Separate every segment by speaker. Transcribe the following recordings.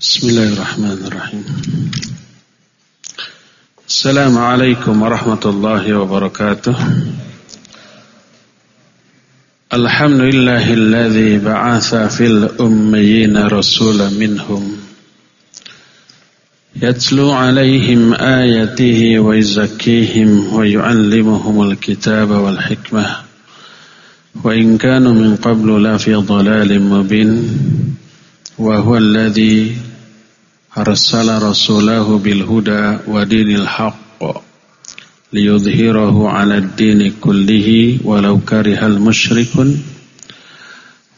Speaker 1: بسم الله الرحمن الرحيم. السلام عليكم ورحمة الله وبركاته. الحمد لله الذي بعث في الأميين رسولا منهم. يتلو عليهم آياته ويزكيهم ويعلمهم الكتاب والحكمة. وإن كانوا من قبل لا في ضلال مبين. وهو الذي أرسل رسوله بالهدى ودين الحق ليظهره على الدين كله ولو كره المشركون.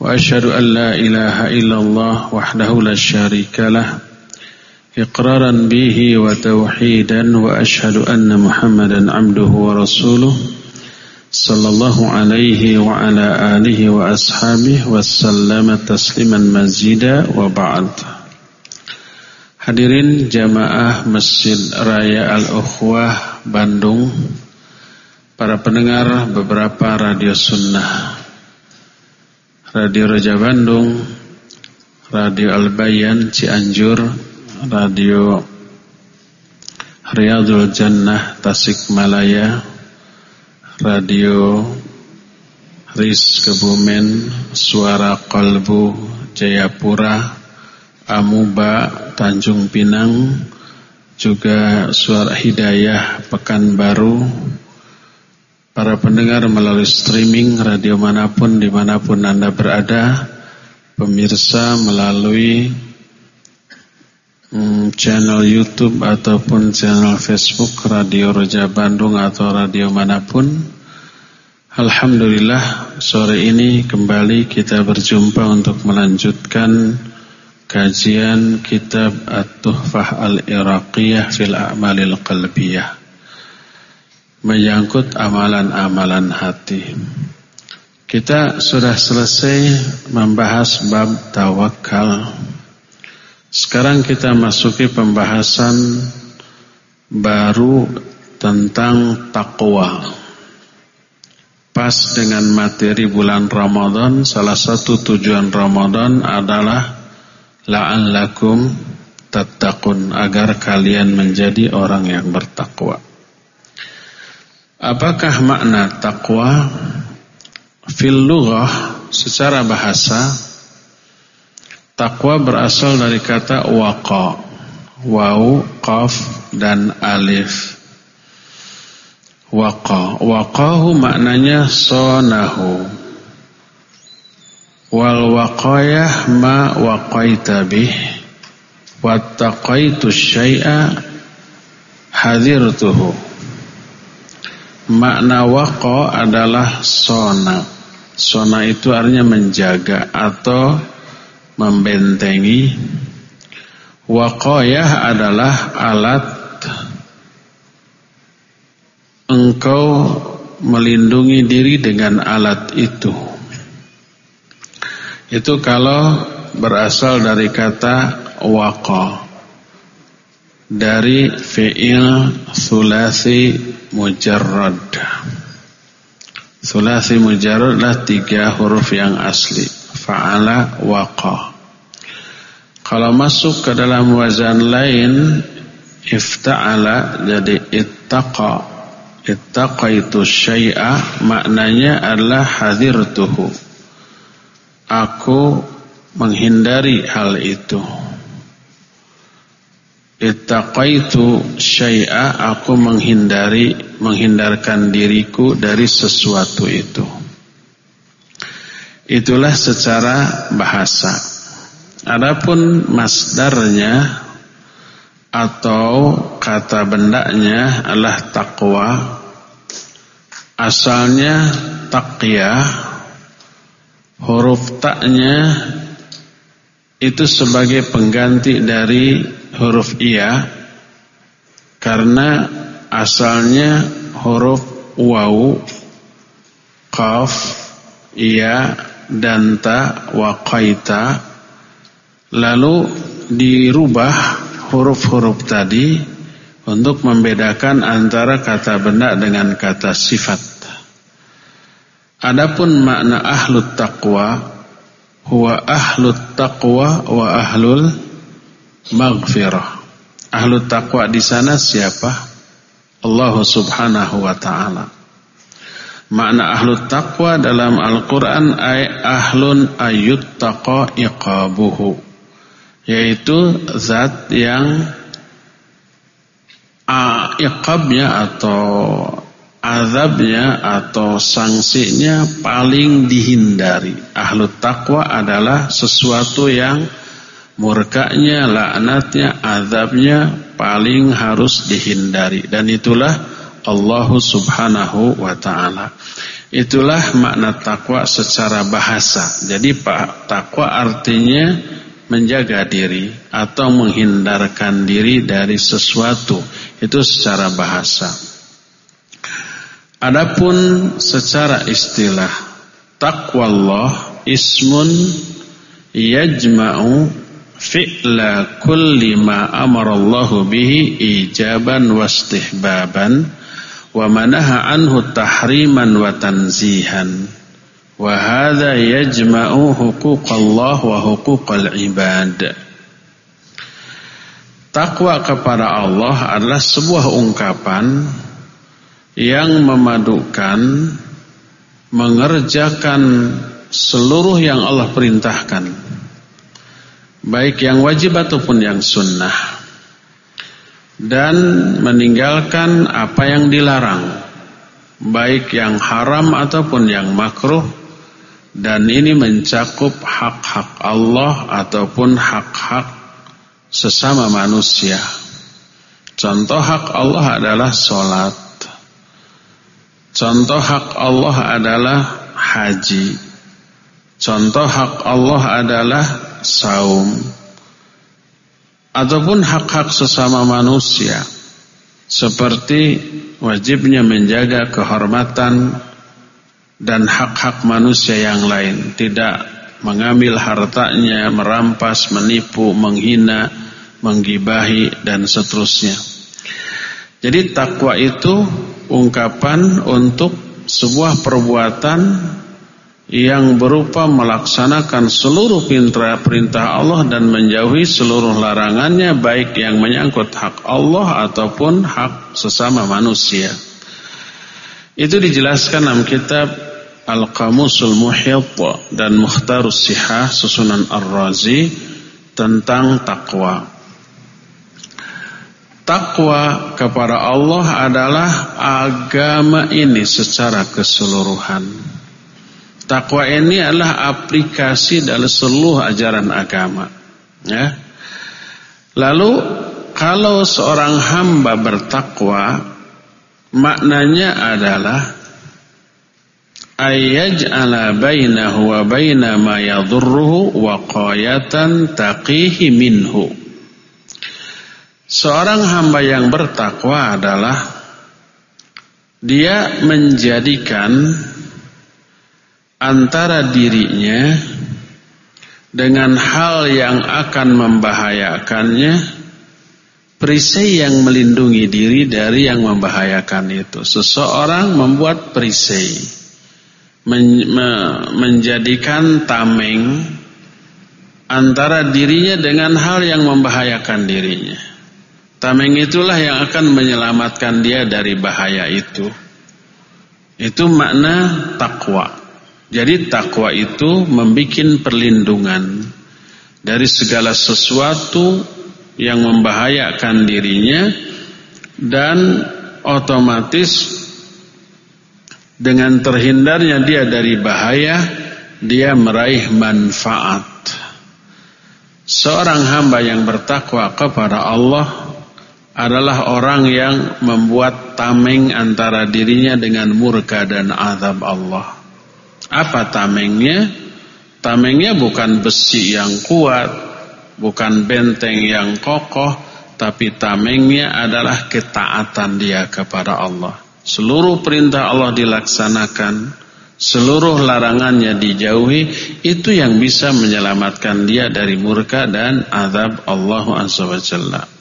Speaker 1: وأشهد أن لا إله إلا الله وحده لا شريك له إقرارا به وتوحيدا وأشهد أن محمدا عبده ورسوله صلى الله عليه وعلى آله وأصحابه وسلم تسليما مزيدا وبعد. Hadirin jamaah Masjid Raya Al-Ukhwah Bandung. Para pendengar beberapa radio sunnah. Radio Raja Bandung Radio Al-Bayan Cianjur Radio Riyadul Jannah Tasikmalaya Radio Ris Kebumen Suara Kalbu Jayapura Amuba, Tanjung Pinang, juga Suara Hidayah Pekanbaru, para pendengar melalui streaming radio mana pun di mana pun Anda berada, pemirsa melalui hmm, channel YouTube ataupun channel Facebook Radio Roja Bandung atau radio mana pun. Alhamdulillah sore ini kembali kita berjumpa untuk melanjutkan kajian kitab At-Tuhfah Al-Iraqiyah fil A'malil Qalbiyah menyangkut amalan-amalan hati. Kita sudah selesai membahas bab tawakal. Sekarang kita masuki pembahasan baru tentang takwa. Pas dengan materi bulan Ramadan, salah satu tujuan Ramadan adalah la'allakum tattaqun agar kalian menjadi orang yang bertakwa. Apakah makna takwa? Fil lughah secara bahasa takwa berasal dari kata waqa, waw, qaf dan alif. Waqa, waqahu maknanya sonahu wal waqayah ma waqaita bih. Wattaqaitu syai'a hadirtuhu. Makna waqa adalah sona. Sona itu artinya menjaga atau membentengi. Waqayah adalah alat engkau melindungi diri dengan alat itu itu kalau berasal dari kata waqa dari fi'il sulasi mujarrad. Sulasi mujarrad adalah tiga huruf yang asli. Fa'ala waqa. Kalau masuk ke dalam wazan lain ifta'ala jadi ittaqa. Ittaqaitu syai'a maknanya adalah hadirtuhu aku menghindari hal itu. Ittaqaitu syai'a aku menghindari menghindarkan diriku dari sesuatu itu. Itulah secara bahasa. Adapun masdarnya atau kata bendanya adalah takwa. Asalnya taqiyah huruf taknya itu sebagai pengganti dari huruf iya karena asalnya huruf waw qaf iya dan ta waqaita lalu dirubah huruf-huruf tadi untuk membedakan antara kata benda dengan kata sifat Adapun makna ahlut taqwa huwa ahlut taqwa wa ahlul maghfirah. Ahlu taqwa di sana siapa? Allah Subhanahu wa taala. Makna ahlu taqwa dalam Al-Qur'an ay ahlun taqa iqabuhu. Yaitu zat yang iqabnya atau azabnya atau sanksinya paling dihindari. Ahlu taqwa adalah sesuatu yang murkanya, laknatnya, azabnya paling harus dihindari. Dan itulah Allah subhanahu wa ta'ala. Itulah makna takwa secara bahasa. Jadi takwa artinya menjaga diri atau menghindarkan diri dari sesuatu. Itu secara bahasa. Adapun secara istilah taqwallah ismun yajma'u fi'la kulli ma amara Allah bihi ijaban wa istihbaban wa manaha anhu tahriman wa tanzihan. Wa hadha yajma'u huquqallah wa huquqal ibad. Takwa kepada Allah adalah sebuah ungkapan yang memadukan mengerjakan seluruh yang Allah perintahkan. Baik yang wajib ataupun yang sunnah. Dan meninggalkan apa yang dilarang. Baik yang haram ataupun yang makruh. Dan ini mencakup hak-hak Allah ataupun hak-hak sesama manusia. Contoh hak Allah adalah sholat Contoh hak Allah adalah haji. Contoh hak Allah adalah saum. Ataupun hak-hak sesama manusia. Seperti wajibnya menjaga kehormatan dan hak-hak manusia yang lain. Tidak mengambil hartanya, merampas, menipu, menghina, menggibahi dan seterusnya. Jadi takwa itu ungkapan untuk sebuah perbuatan yang berupa melaksanakan seluruh perintah Allah dan menjauhi seluruh larangannya baik yang menyangkut hak Allah ataupun hak sesama manusia. Itu dijelaskan dalam kitab Al-Qamusul Muhyit dan Mukhtarus Sihah susunan Ar-Razi tentang takwa. Takwa kepada Allah adalah agama ini secara keseluruhan. Takwa ini adalah aplikasi dalam seluruh ajaran agama. Ya. Lalu kalau seorang hamba bertakwa, maknanya adalah ayyaj'ala bainahu wa baina ma yadurruhu waqayatan taqihi minhu. Seorang hamba yang bertakwa adalah dia menjadikan antara dirinya dengan hal yang akan membahayakannya perisai yang melindungi diri dari yang membahayakan itu. Seseorang membuat perisai men menjadikan tameng antara dirinya dengan hal yang membahayakan dirinya. Tameng itulah yang akan menyelamatkan dia dari bahaya itu. Itu makna takwa. Jadi takwa itu membuat perlindungan dari segala sesuatu yang membahayakan dirinya dan otomatis dengan terhindarnya dia dari bahaya dia meraih manfaat. Seorang hamba yang bertakwa kepada Allah adalah orang yang membuat tameng antara dirinya dengan murka dan azab Allah. Apa tamengnya? Tamengnya bukan besi yang kuat, bukan benteng yang kokoh, tapi tamengnya adalah ketaatan dia kepada Allah. Seluruh perintah Allah dilaksanakan, seluruh larangannya dijauhi, itu yang bisa menyelamatkan dia dari murka dan azab Allah Azza wa.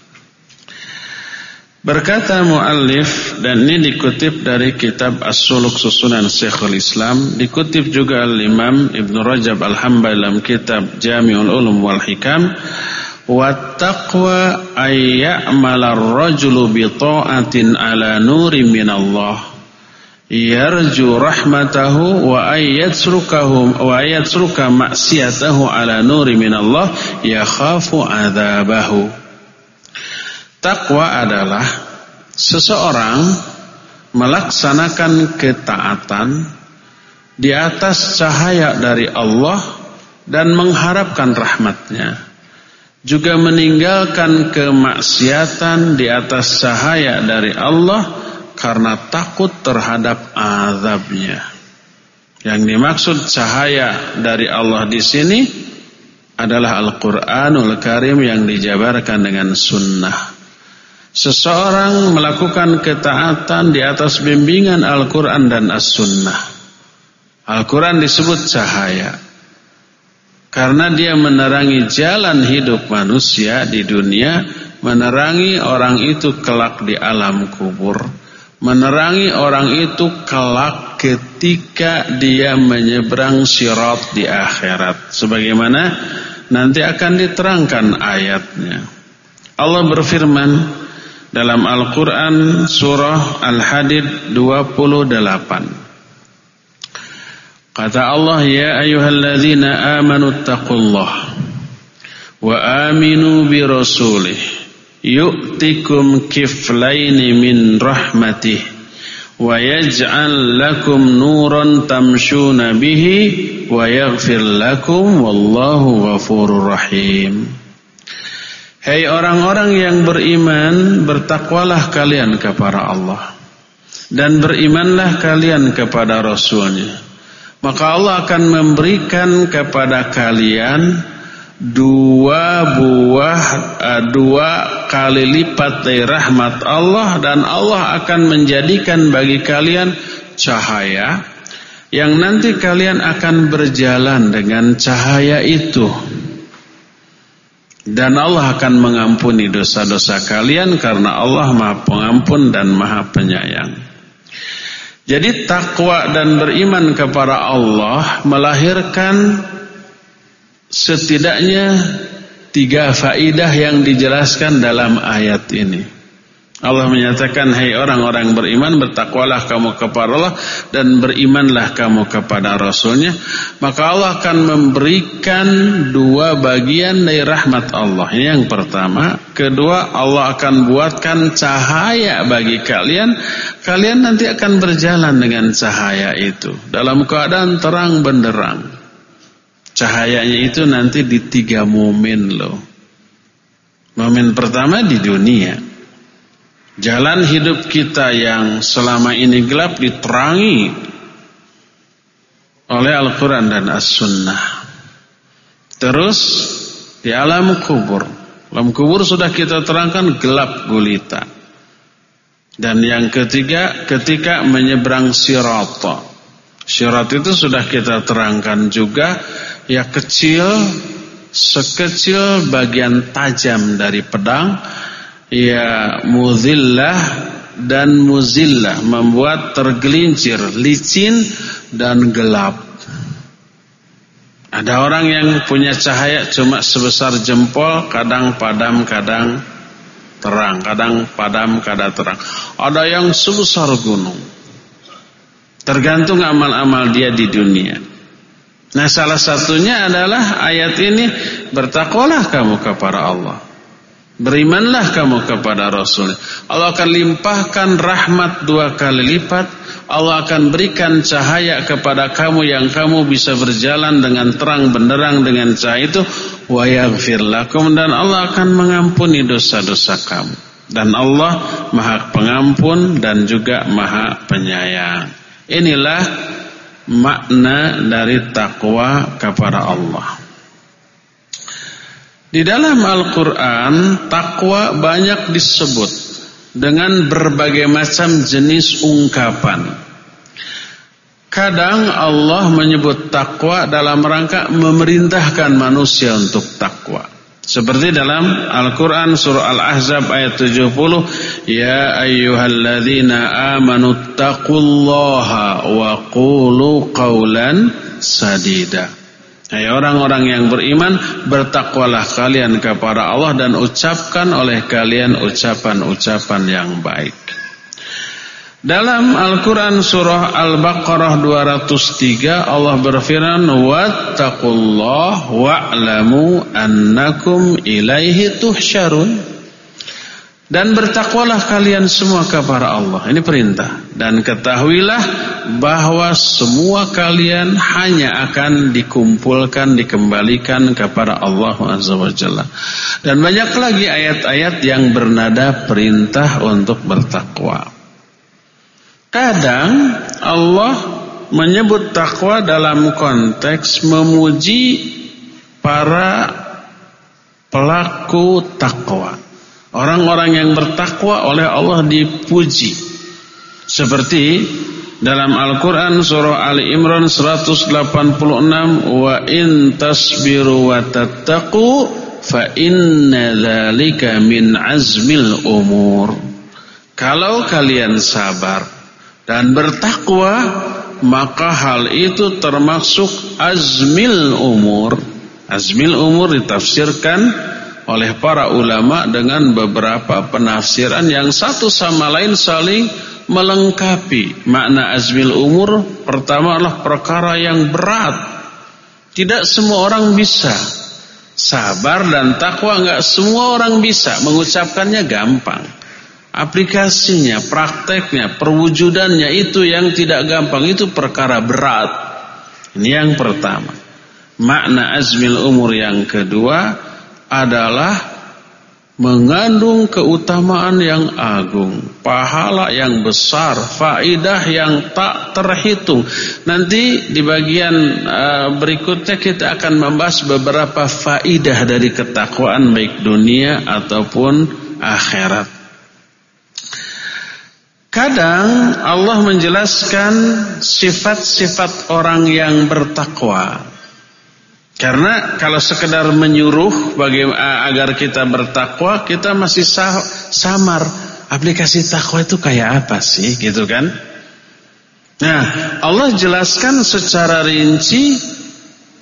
Speaker 1: Berkata muallif dan ini dikutip dari kitab As-Suluk Susunan Syekhul Islam, dikutip juga Al-Imam Ibn Rajab Al-Hambal dalam kitab Jami'ul Ulum wal Hikam, Wattaqwa ay ya'mala ar-rajulu bi ta'atin ala nuri minallah yarju rahmatahu wa ayatsrukahu wa ayatsruka maksiatahu ala nuri minallah yakhafu adzabahu. Takwa adalah seseorang melaksanakan ketaatan di atas cahaya dari Allah dan mengharapkan rahmatnya juga meninggalkan kemaksiatan di atas cahaya dari Allah karena takut terhadap azabnya. Yang dimaksud cahaya dari Allah di sini adalah Al-Quranul Karim yang dijabarkan dengan sunnah. Seseorang melakukan ketaatan di atas bimbingan Al-Quran dan As-Sunnah. Al-Quran disebut cahaya. Karena dia menerangi jalan hidup manusia di dunia, menerangi orang itu kelak di alam kubur, menerangi orang itu kelak ketika dia menyeberang sirat di akhirat. Sebagaimana nanti akan diterangkan ayatnya. Allah berfirman dalam Al-Quran surah Al-Hadid 28. Kata Allah, "Ya ayyuhalladzina amanu taqullah wa aminu bi rasulih yu'tikum kiflaini min rahmatih wa yaj'al lakum nuran tamshuna bihi wa yaghfir lakum wallahu ghafurur rahim." Hei orang-orang yang beriman, bertakwalah kalian kepada Allah. Dan berimanlah kalian kepada Rasulnya. Maka Allah akan memberikan kepada kalian dua buah uh, dua kali lipat dari rahmat Allah. Dan Allah akan menjadikan bagi kalian cahaya yang nanti kalian akan berjalan dengan cahaya itu dan Allah akan mengampuni dosa-dosa kalian karena Allah Maha Pengampun dan Maha Penyayang. Jadi takwa dan beriman kepada Allah melahirkan setidaknya tiga faidah yang dijelaskan dalam ayat ini. Allah menyatakan hai orang-orang beriman bertakwalah kamu kepada Allah dan berimanlah kamu kepada Rasulnya. Maka Allah akan memberikan dua bagian dari rahmat Allah. Ini yang pertama kedua Allah akan buatkan cahaya bagi kalian. Kalian nanti akan berjalan dengan cahaya itu. Dalam keadaan terang benderang. Cahayanya itu nanti di tiga momen loh. Momen pertama di dunia Jalan hidup kita yang selama ini gelap diterangi oleh Al-Quran dan As-Sunnah. Terus di alam kubur. Alam kubur sudah kita terangkan gelap gulita. Dan yang ketiga ketika menyeberang sirat. Sirat itu sudah kita terangkan juga. Ya kecil, sekecil bagian tajam dari pedang ya muzillah dan muzillah membuat tergelincir, licin dan gelap. Ada orang yang punya cahaya cuma sebesar jempol, kadang padam, kadang terang, kadang padam, kadang terang. Ada yang sebesar gunung. Tergantung amal-amal dia di dunia. Nah salah satunya adalah ayat ini bertakwalah kamu kepada Allah. Berimanlah kamu kepada Rasul. Allah akan limpahkan rahmat dua kali lipat. Allah akan berikan cahaya kepada kamu yang kamu bisa berjalan dengan terang benderang dengan cahaya itu. Wa dan Allah akan mengampuni dosa-dosa kamu. Dan Allah Maha Pengampun dan juga Maha Penyayang. Inilah makna dari takwa kepada Allah. Di dalam Al-Quran takwa banyak disebut dengan berbagai macam jenis ungkapan. Kadang Allah menyebut takwa dalam rangka memerintahkan manusia untuk takwa. Seperti dalam Al-Quran surah Al-Ahzab ayat 70 Ya ayyuhalladzina amanu taqullaha wa qulu qawlan sadida Hai orang-orang yang beriman, bertakwalah kalian kepada Allah dan ucapkan oleh kalian ucapan-ucapan yang baik. Dalam Al-Quran surah Al-Baqarah 203 Allah berfirman Wattaqullah wa'lamu annakum ilaihi tuhsyarun dan bertakwalah kalian semua kepada Allah. Ini perintah. Dan ketahuilah bahwa semua kalian hanya akan dikumpulkan, dikembalikan kepada Allah Jalla. Dan banyak lagi ayat-ayat yang bernada perintah untuk bertakwa. Kadang Allah menyebut takwa dalam konteks memuji para pelaku takwa. Orang-orang yang bertakwa oleh Allah dipuji. Seperti dalam Al-Quran surah Ali Imran 186 wa in tasbiru wa tattaqu fa inna dzalika min azmil umur. Kalau kalian sabar dan bertakwa maka hal itu termasuk azmil umur. Azmil umur ditafsirkan oleh para ulama dengan beberapa penafsiran yang satu sama lain saling melengkapi. Makna azmil umur pertama adalah perkara yang berat. Tidak semua orang bisa. Sabar dan takwa enggak semua orang bisa. Mengucapkannya gampang. Aplikasinya, prakteknya, perwujudannya itu yang tidak gampang. Itu perkara berat. Ini yang pertama. Makna azmil umur yang kedua adalah mengandung keutamaan yang agung, pahala yang besar, faidah yang tak terhitung. Nanti di bagian uh, berikutnya kita akan membahas beberapa faidah dari ketakwaan baik dunia ataupun akhirat. Kadang Allah menjelaskan sifat-sifat orang yang bertakwa. Karena kalau sekedar menyuruh bagaimana agar kita bertakwa, kita masih samar. Aplikasi takwa itu kayak apa sih, gitu kan? Nah, Allah jelaskan secara rinci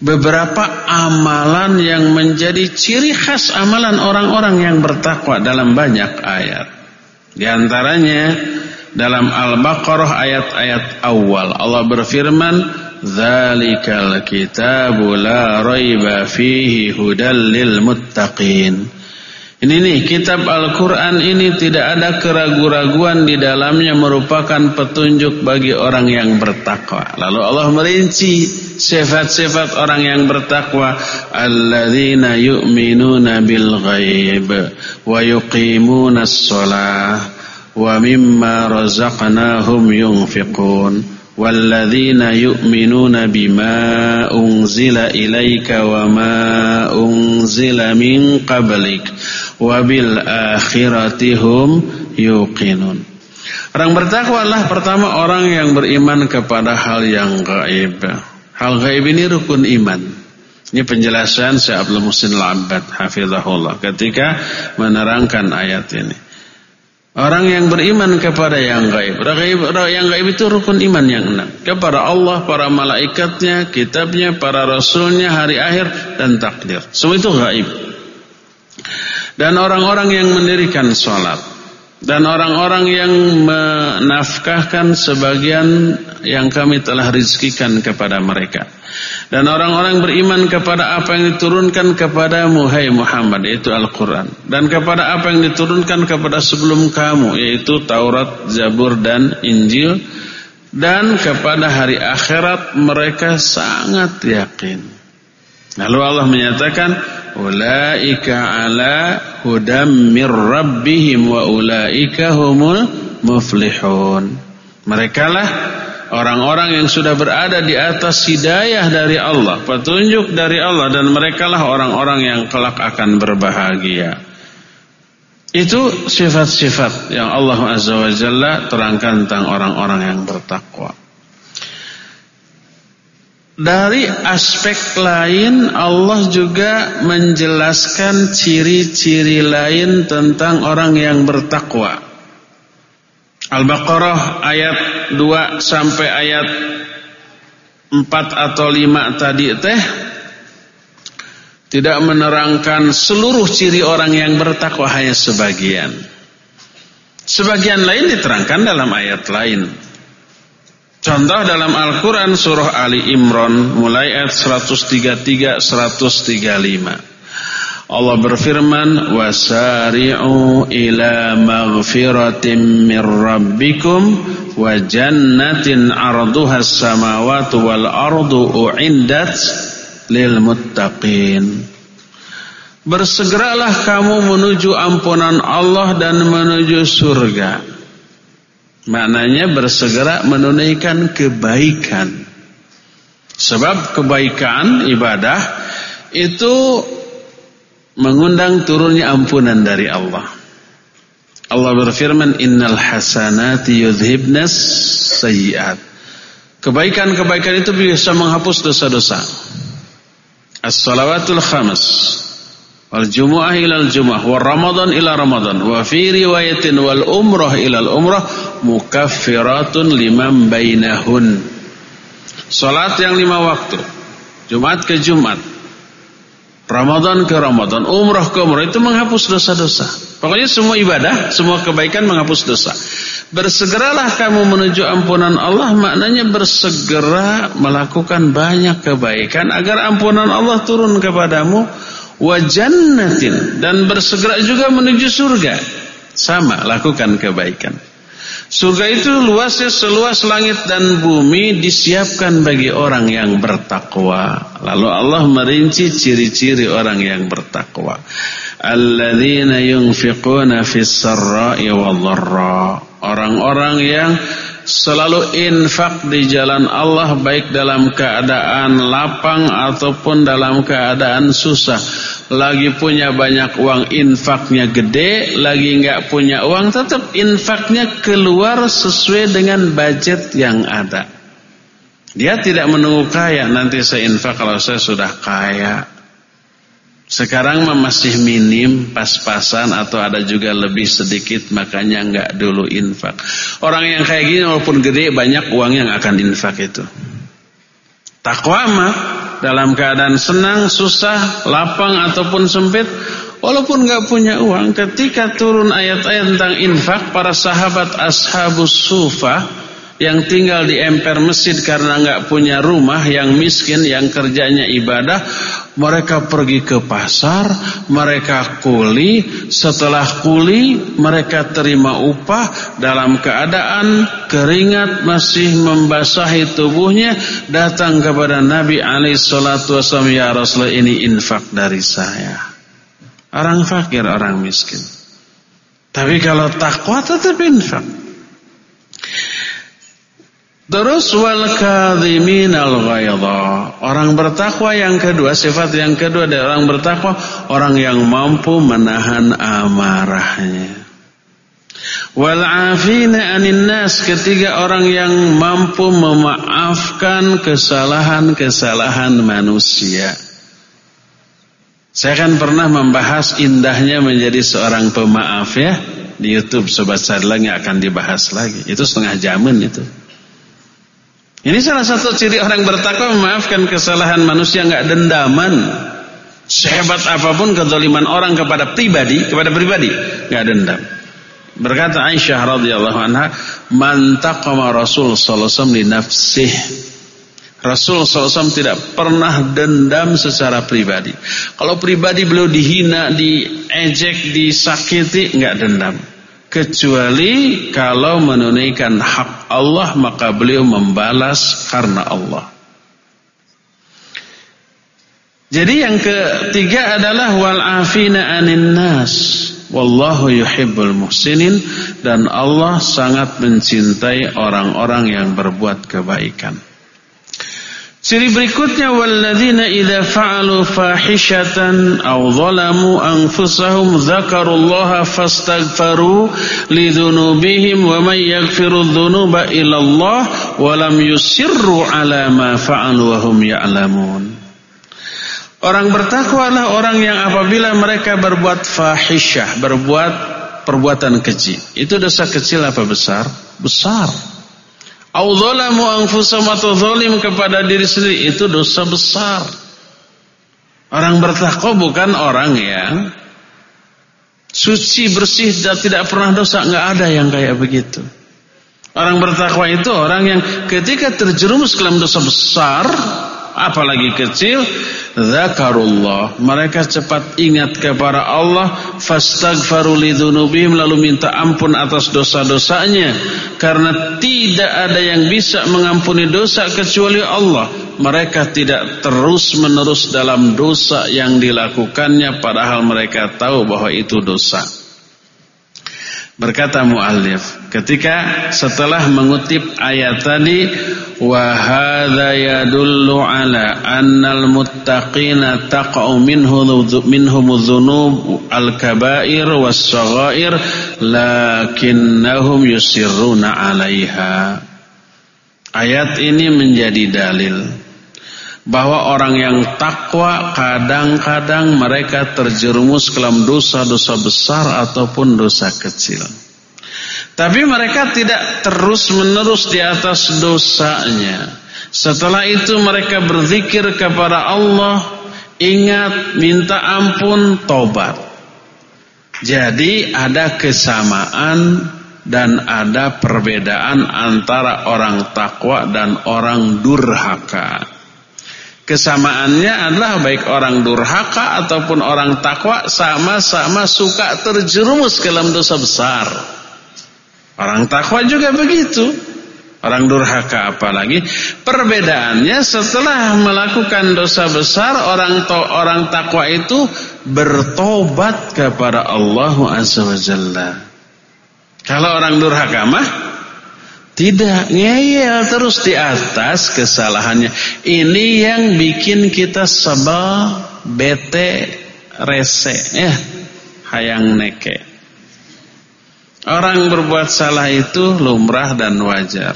Speaker 1: beberapa amalan yang menjadi ciri khas amalan orang-orang yang bertakwa dalam banyak ayat. Di antaranya dalam Al-Baqarah ayat-ayat awal Allah berfirman Zalikal kitabu la raiba fihi hudal lil muttaqin. Ini nih kitab Al-Quran ini tidak ada keraguan-raguan di dalamnya merupakan petunjuk bagi orang yang bertakwa. Lalu Allah merinci sifat-sifat orang yang bertakwa. Alladzina yu'minuna bil ghaib wa yuqimuna as-salah wa mimma razaqnahum yunfiqun. والذين يؤمنون بما أنزل إليك وما أنزل من قبلك وبالآخرة هم يوقنون Orang bertakwa adalah pertama orang yang beriman kepada hal yang gaib. Hal gaib ini rukun iman. Ini penjelasan Syekh Abdul Musin Al-Abbad hafizahullah ketika menerangkan ayat ini. Orang yang beriman kepada yang gaib. Yang gaib itu rukun iman yang enam. Kepada Allah, para malaikatnya, kitabnya, para rasulnya, hari akhir, dan takdir. Semua itu gaib. Dan orang-orang yang mendirikan sholat. Dan orang-orang yang menafkahkan sebagian yang kami telah rizkikan kepada mereka. Dan orang-orang beriman kepada apa yang diturunkan kepada Muhai Muhammad yaitu Al-Quran. Dan kepada apa yang diturunkan kepada sebelum kamu yaitu Taurat, Zabur dan Injil. Dan kepada hari akhirat mereka sangat yakin. Lalu Allah menyatakan ulaika ala hudam mir rabbihim wa ulaika humul muflihun. Mereka lah orang-orang yang sudah berada di atas hidayah dari Allah, petunjuk dari Allah dan merekalah orang-orang yang kelak akan berbahagia. Itu sifat-sifat yang Allah Azza wa Jalla terangkan tentang orang-orang yang bertakwa. Dari aspek lain Allah juga menjelaskan ciri-ciri lain tentang orang yang bertakwa. Al-Baqarah ayat 2 sampai ayat 4 atau 5 tadi teh Tidak menerangkan seluruh ciri orang yang bertakwa hanya sebagian. Sebagian lain diterangkan dalam ayat lain. Contoh dalam Al-Quran surah Ali Imran mulai ayat 133 135. Allah berfirman wasari'u ila maghfiratin mir rabbikum wa jannatin 'arduha as-samawati wal ardu u'iddat lil muttaqin. Bersegeralah kamu menuju ampunan Allah dan menuju surga. Maknanya bersegera menunaikan kebaikan. Sebab kebaikan ibadah itu mengundang turunnya ampunan dari Allah. Allah berfirman innal hasanati yudhibnas sayyiat. Kebaikan-kebaikan itu bisa menghapus dosa-dosa. As-salawatul khamas wal jumu'ah ilal jumu'ah wal ramadan ila ramadan wa fi riwayatin wal umrah ilal umrah mukaffiratun liman bainahun. Salat yang lima waktu, Jumat ke Jumat, Ramadan ke Ramadan, umrah ke umrah itu menghapus dosa-dosa. Pokoknya semua ibadah, semua kebaikan menghapus dosa. Bersegeralah kamu menuju ampunan Allah, maknanya bersegera melakukan banyak kebaikan agar ampunan Allah turun kepadamu. Wajannatin dan bersegera juga menuju surga. Sama, lakukan kebaikan. Surga itu luasnya seluas langit dan bumi disiapkan bagi orang yang bertakwa. Lalu Allah merinci ciri-ciri orang yang bertakwa. Alladzina yunfiquna fis sarra'i wadh-dharra. Orang-orang yang selalu infak di jalan Allah baik dalam keadaan lapang ataupun dalam keadaan susah. Lagi punya banyak uang infaknya gede, lagi nggak punya uang tetap infaknya keluar sesuai dengan budget yang ada. Dia tidak menunggu kaya, nanti saya infak kalau saya sudah kaya. Sekarang masih minim pas-pasan atau ada juga lebih sedikit makanya nggak dulu infak. Orang yang kayak gini walaupun gede banyak uang yang akan infak itu. Takwa mah dalam keadaan senang, susah, lapang ataupun sempit walaupun nggak punya uang ketika turun ayat-ayat tentang infak para sahabat ashabus sufah yang tinggal di emper masjid karena nggak punya rumah, yang miskin, yang kerjanya ibadah, mereka pergi ke pasar, mereka kuli, setelah kuli mereka terima upah dalam keadaan keringat masih membasahi tubuhnya, datang kepada Nabi alaihi salatu wasallam, ya Rasulullah ini infak dari saya. Orang fakir, orang miskin. Tapi kalau takwa tetap infak. Terus wal kadhimin al ghaidha. Orang bertakwa yang kedua, sifat yang kedua dari orang bertakwa, orang yang mampu menahan amarahnya. Wal afina anin nas, ketiga orang yang mampu memaafkan kesalahan-kesalahan manusia. Saya kan pernah membahas indahnya menjadi seorang pemaaf ya di YouTube Sobat Sadlang yang akan dibahas lagi. Itu setengah jaman itu. Ini salah satu ciri orang bertakwa memaafkan kesalahan manusia nggak dendaman. Sehebat apa pun kezaliman orang kepada pribadi, kepada pribadi nggak dendam. Berkata Aisyah radhiyallahu anha, "Man taqama Rasul sallallahu alaihi wasallam li nafsih." Rasul SAW tidak pernah dendam secara pribadi. Kalau pribadi beliau dihina, diejek, disakiti, nggak dendam kecuali kalau menunaikan hak Allah maka beliau membalas karena Allah. Jadi yang ketiga adalah wal afina anin nas. Wallahu yuhibbul muhsinin dan Allah sangat mencintai orang-orang yang berbuat kebaikan. Ciri berikutnya walladzina idza fa'alu fahishatan aw zalamu anfusahum dzakarullaha fastaghfaru lidzunubihim wa may yaghfiru dzunuba illallah wa lam yusirru ala ma fa'alu wa hum ya'lamun. Orang bertakwa adalah orang yang apabila mereka berbuat fahisyah, berbuat perbuatan keji. Itu dosa kecil apa besar? Besar. Au anfusahum atau zalim kepada diri sendiri itu dosa besar. Orang bertakwa bukan orang yang suci, bersih dan tidak pernah dosa. Nggak ada yang kayak begitu. Orang bertakwa itu orang yang ketika terjerumus dalam dosa besar, apalagi kecil, zakarullah. Mereka cepat ingat kepada Allah, fastaghfaru lidzunubihim lalu minta ampun atas dosa-dosanya karena tidak ada yang bisa mengampuni dosa kecuali Allah. Mereka tidak terus-menerus dalam dosa yang dilakukannya padahal mereka tahu bahwa itu dosa. Berkata muallif, ketika setelah mengutip ayat tadi wa hadza yadullu ala annal muttaqina taqa'u minhu minhum dzunub al-kaba'ir was-saghair lakinnahum yusirruna 'alaiha. Ayat ini menjadi dalil bahwa orang yang takwa kadang-kadang mereka terjerumus ke dalam dosa-dosa besar ataupun dosa kecil. Tapi mereka tidak terus-menerus di atas dosanya. Setelah itu mereka berzikir kepada Allah, ingat, minta ampun, tobat. Jadi ada kesamaan dan ada perbedaan antara orang takwa dan orang durhaka. Kesamaannya adalah baik orang durhaka ataupun orang takwa sama-sama suka terjerumus ke dalam dosa besar. Orang takwa juga begitu. Orang durhaka apalagi perbedaannya setelah melakukan dosa besar orang orang takwa itu bertobat kepada Allah Azza wa Jalla. Kalau orang durhaka mah tidak ngeyel terus di atas kesalahannya. Ini yang bikin kita sebel, bete, rese, ya, hayang neke. Orang berbuat salah itu lumrah dan wajar.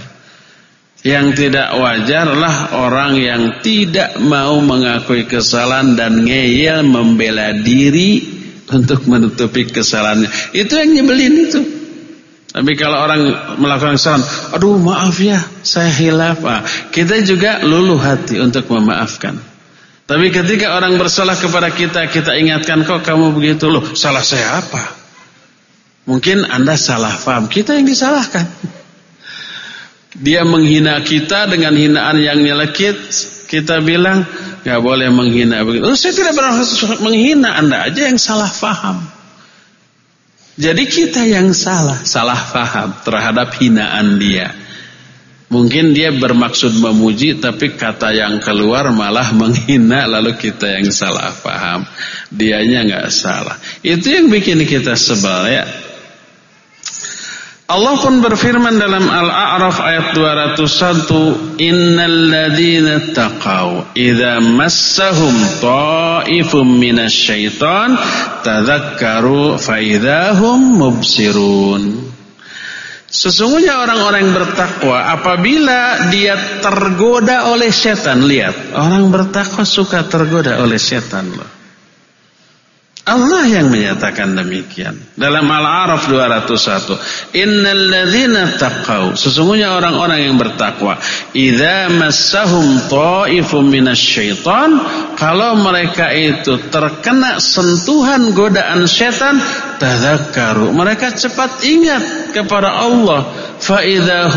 Speaker 1: Yang tidak wajarlah orang yang tidak mau mengakui kesalahan dan ngeyel membela diri untuk menutupi kesalahannya. Itu yang nyebelin itu. Tapi kalau orang melakukan kesalahan, aduh maaf ya, saya hilaf. Ah, kita juga luluh hati untuk memaafkan. Tapi ketika orang bersalah kepada kita, kita ingatkan kok kamu begitu loh, salah saya apa? Mungkin anda salah paham, kita yang disalahkan. Dia menghina kita dengan hinaan yang nyelekit, kita bilang nggak boleh menghina. Oh, saya tidak pernah menghina anda aja yang salah paham. Jadi kita yang salah, salah faham terhadap hinaan dia. Mungkin dia bermaksud memuji tapi kata yang keluar malah menghina lalu kita yang salah faham. Dianya nggak salah. Itu yang bikin kita sebal ya. Allah pun berfirman dalam Al-A'raf ayat 201, "Innal ladzina taqaw idza massahum ta'ifum minasyaiton tadzakkaru fa idzahum mubsirun." Sesungguhnya orang-orang yang bertakwa apabila dia tergoda oleh setan, lihat, orang bertakwa suka tergoda oleh setan loh. Allah yang menyatakan demikian. Dalam Al-A'raf 201, "Innal ladzina taqau", sesungguhnya orang-orang yang bertakwa, "idza massahum ta'ifum minasyaiton", kalau mereka itu terkena sentuhan godaan setan, tadzakkaru, mereka cepat ingat kepada Allah. Fa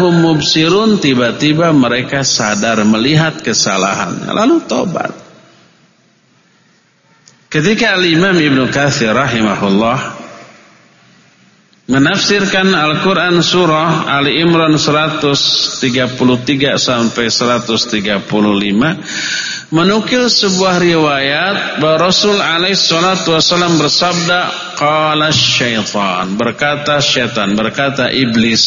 Speaker 1: mubsirun, tiba-tiba mereka sadar melihat kesalahan, lalu tobat. Ketika Al-Imam Ibn Kathir rahimahullah menafsirkan Al-Quran surah Ali Imran 133 sampai 135 menukil sebuah riwayat bahwa Rasul alaihi salatu wasallam bersabda qala syaitan berkata syaitan berkata iblis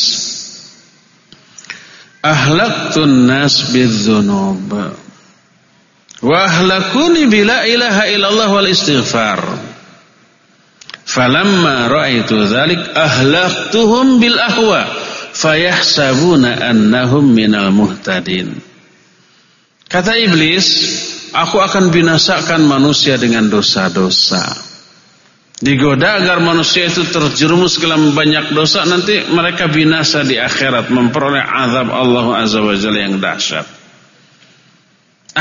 Speaker 1: ahlaktun nas bidzunub Wa ahlakuni bila ilaha illallah wal istighfar. Falamma ra'aitu dzalik ahlaktuhum bil ahwa fayahsabuna annahum minal muhtadin. Kata iblis, aku akan binasakan manusia dengan dosa-dosa. Digoda agar manusia itu terjerumus ke dalam banyak dosa nanti mereka binasa di akhirat memperoleh azab Allah Azza wa Jalla yang dahsyat.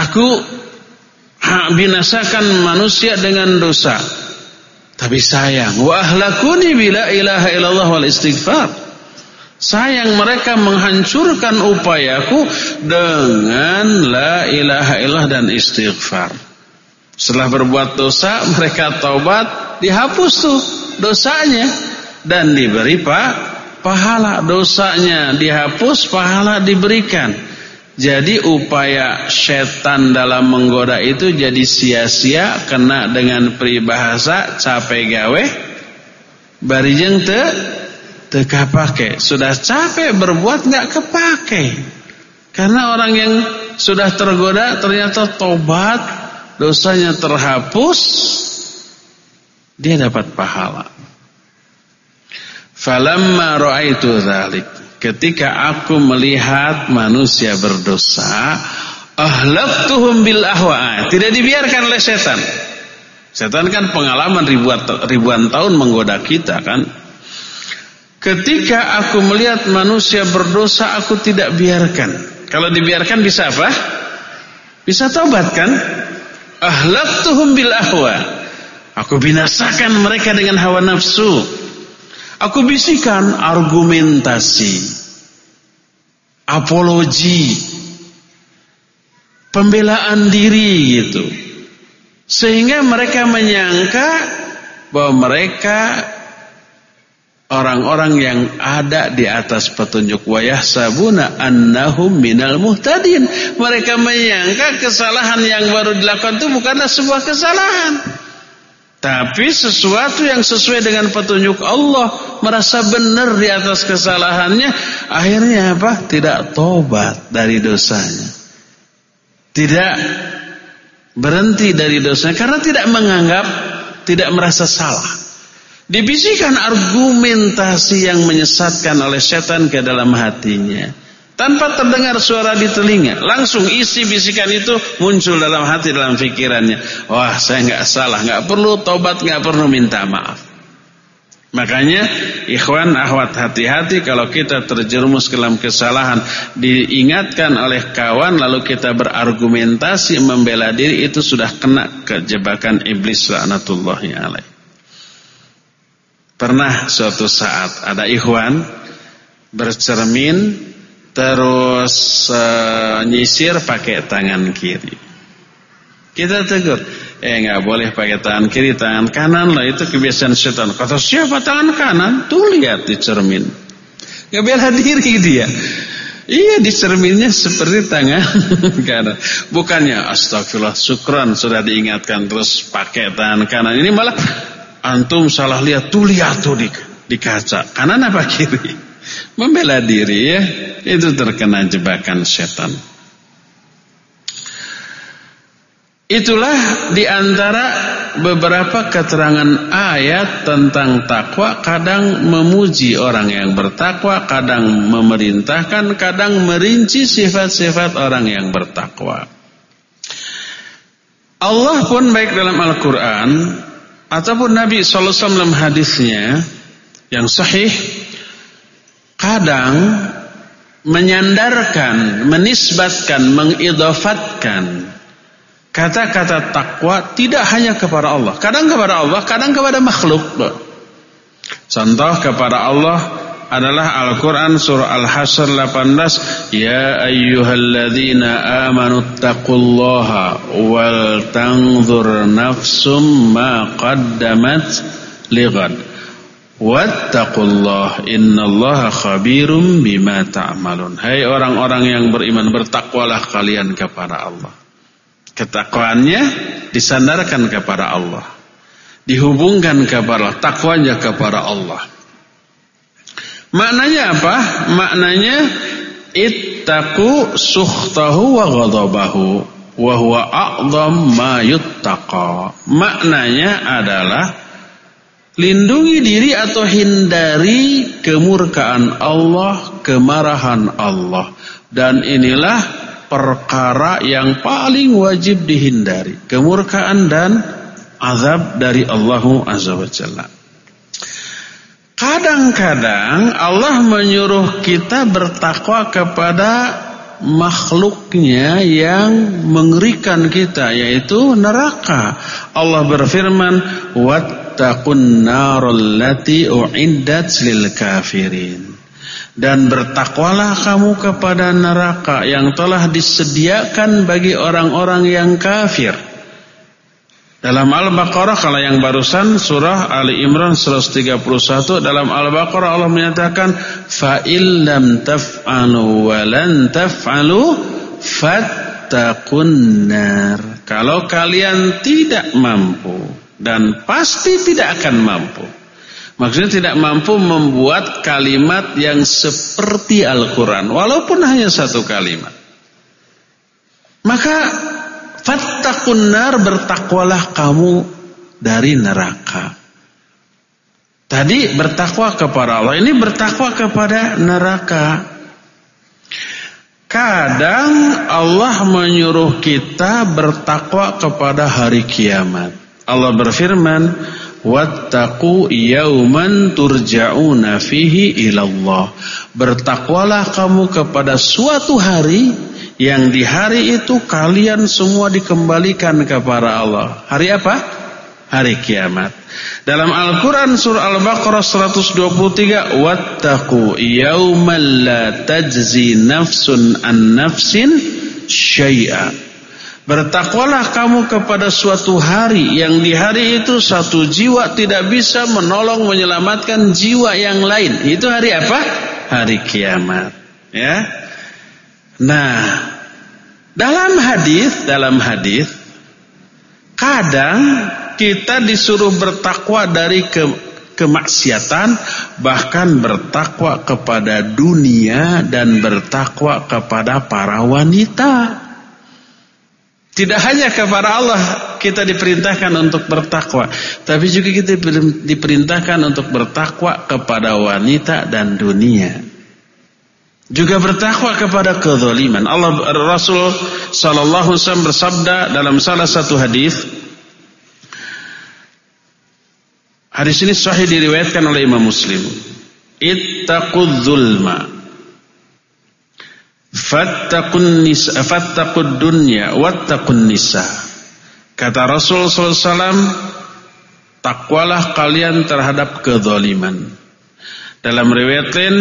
Speaker 1: Aku binasakan manusia dengan dosa. Tapi sayang, wa ahlakuni bila ilaha illallah wal istighfar. Sayang mereka menghancurkan upayaku dengan la ilaha illallah dan istighfar. Setelah berbuat dosa, mereka taubat, dihapus tuh dosanya dan diberi pak pahala dosanya dihapus, pahala diberikan. Jadi upaya setan dalam menggoda itu jadi sia-sia kena dengan peribahasa capek gawe barijeng te teka pakai. Sudah capek berbuat nggak kepake. Karena orang yang sudah tergoda ternyata tobat, dosanya terhapus, dia dapat pahala. Falamma ra'aitu dzalik ketika aku melihat manusia berdosa ahlaktuhum bil ahwa. Tidak dibiarkan oleh setan. Setan kan pengalaman ribuan ribuan tahun menggoda kita kan? Ketika aku melihat manusia berdosa aku tidak biarkan. Kalau dibiarkan bisa apa? Bisa taubat kan? Ahlaktuhum bil ahwa. Aku binasakan mereka dengan hawa nafsu Aku bisikan argumentasi, apologi, pembelaan diri gitu. Sehingga mereka menyangka bahwa mereka orang-orang yang ada di atas petunjuk wayah sabuna annahum minal muhtadin. Mereka menyangka kesalahan yang baru dilakukan itu bukanlah sebuah kesalahan. Tapi sesuatu yang sesuai dengan petunjuk Allah merasa benar di atas kesalahannya, akhirnya apa? Tidak tobat dari dosanya. Tidak berhenti dari dosanya karena tidak menganggap, tidak merasa salah. Dibisikkan argumentasi yang menyesatkan oleh setan ke dalam hatinya. Tanpa terdengar suara di telinga, langsung isi bisikan itu muncul dalam hati dalam pikirannya. Wah, saya nggak salah, nggak perlu tobat, nggak perlu minta maaf. Makanya ikhwan ahwat hati-hati kalau kita terjerumus ke dalam kesalahan diingatkan oleh kawan lalu kita berargumentasi membela diri itu sudah kena kejebakan iblis. Pernah suatu saat ada ikhwan bercermin terus uh, nyisir pakai tangan kiri. Kita tegur, eh nggak boleh pakai tangan kiri, tangan kanan lah itu kebiasaan setan. Kata siapa tangan kanan? Tuh lihat di cermin. Nggak bela diri dia. Iya di cerminnya seperti tangan kanan. Bukannya astagfirullah syukran sudah diingatkan terus pakai tangan kanan. Ini malah antum salah lihat tuh lihat tuh di, di kaca. Kanan apa kiri? Membela diri ya. Itu terkena jebakan setan. Itulah di antara beberapa keterangan ayat tentang takwa. Kadang memuji orang yang bertakwa Kadang memerintahkan Kadang merinci sifat-sifat orang yang bertakwa. Allah pun baik dalam Al-Quran Ataupun Nabi SAW hadisnya Yang sahih kadang menyandarkan, menisbatkan, mengidofatkan kata-kata takwa tidak hanya kepada Allah. Kadang kepada Allah, kadang kepada makhluk. Contoh kepada Allah adalah Al-Quran surah Al-Hasr 18 Ya ayyuhalladzina amanu taqullaha wal tanzur nafsum ma qaddamat Wattaqullah innallaha khabirum bima ta'malun. Hai orang-orang yang beriman bertakwalah kalian kepada Allah. Ketakwaannya disandarkan kepada Allah. Dihubungkan kepada Allah, takwanya kepada Allah. Maknanya apa? Maknanya ittaqu sukhtahu wa ghadabahu wa huwa a'dham ma yuttaqa. Maknanya adalah Lindungi diri atau hindari kemurkaan Allah, kemarahan Allah. Dan inilah perkara yang paling wajib dihindari. Kemurkaan dan azab dari Allah Azza wa Jalla. Kadang-kadang Allah menyuruh kita bertakwa kepada makhluknya yang mengerikan kita yaitu neraka. Allah berfirman, "Wattaqun narul lati u'iddat lil kafirin." Dan bertakwalah kamu kepada neraka yang telah disediakan bagi orang-orang yang kafir. Dalam Al-Baqarah kalau yang barusan surah Ali Imran 131 dalam Al-Baqarah Allah menyatakan fa illam taf'alu wa lan taf'alu fattaqun nar. Kalau kalian tidak mampu dan pasti tidak akan mampu. Maksudnya tidak mampu membuat kalimat yang seperti Al-Qur'an walaupun hanya satu kalimat. Maka Fattakun nar bertakwalah kamu dari neraka. Tadi bertakwa kepada Allah, ini bertakwa kepada neraka. Kadang Allah menyuruh kita bertakwa kepada hari kiamat. Allah berfirman, "Wattaqu yauman turja'una fihi ilallah." Bertakwalah kamu kepada suatu hari yang di hari itu kalian semua dikembalikan kepada Allah. Hari apa? Hari kiamat. Dalam Al-Quran surah Al-Baqarah 123 Wattaku yawman la tajzi nafsun an nafsin syai'a Bertakwalah kamu kepada suatu hari yang di hari itu satu jiwa tidak bisa menolong menyelamatkan jiwa yang lain. Itu hari apa? Hari kiamat. Ya. Nah, dalam hadis, dalam hadis kadang kita disuruh bertakwa dari ke, kemaksiatan bahkan bertakwa kepada dunia dan bertakwa kepada para wanita. Tidak hanya kepada Allah kita diperintahkan untuk bertakwa, tapi juga kita diperintahkan untuk bertakwa kepada wanita dan dunia. Juga bertakwa kepada kezaliman. Allah Rasul sallallahu alaihi wasallam bersabda dalam salah satu hadis Hadis ini sahih diriwayatkan oleh Imam Muslim. Ittaqudz zulma. Fattaqun nisa fattaqud dunya wattaqun nisa. Kata Rasul sallallahu alaihi wasallam, takwalah kalian terhadap kezaliman dalam riwayat lain,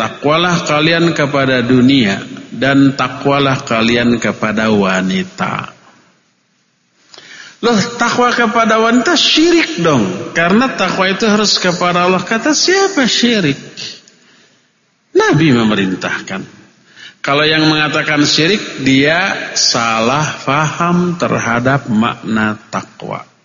Speaker 1: takwalah kalian kepada dunia dan takwalah kalian kepada wanita. Loh, takwa kepada wanita syirik dong. Karena takwa itu harus kepada Allah. Kata siapa syirik? Nabi memerintahkan. Kalau yang mengatakan syirik, dia salah faham terhadap makna takwa.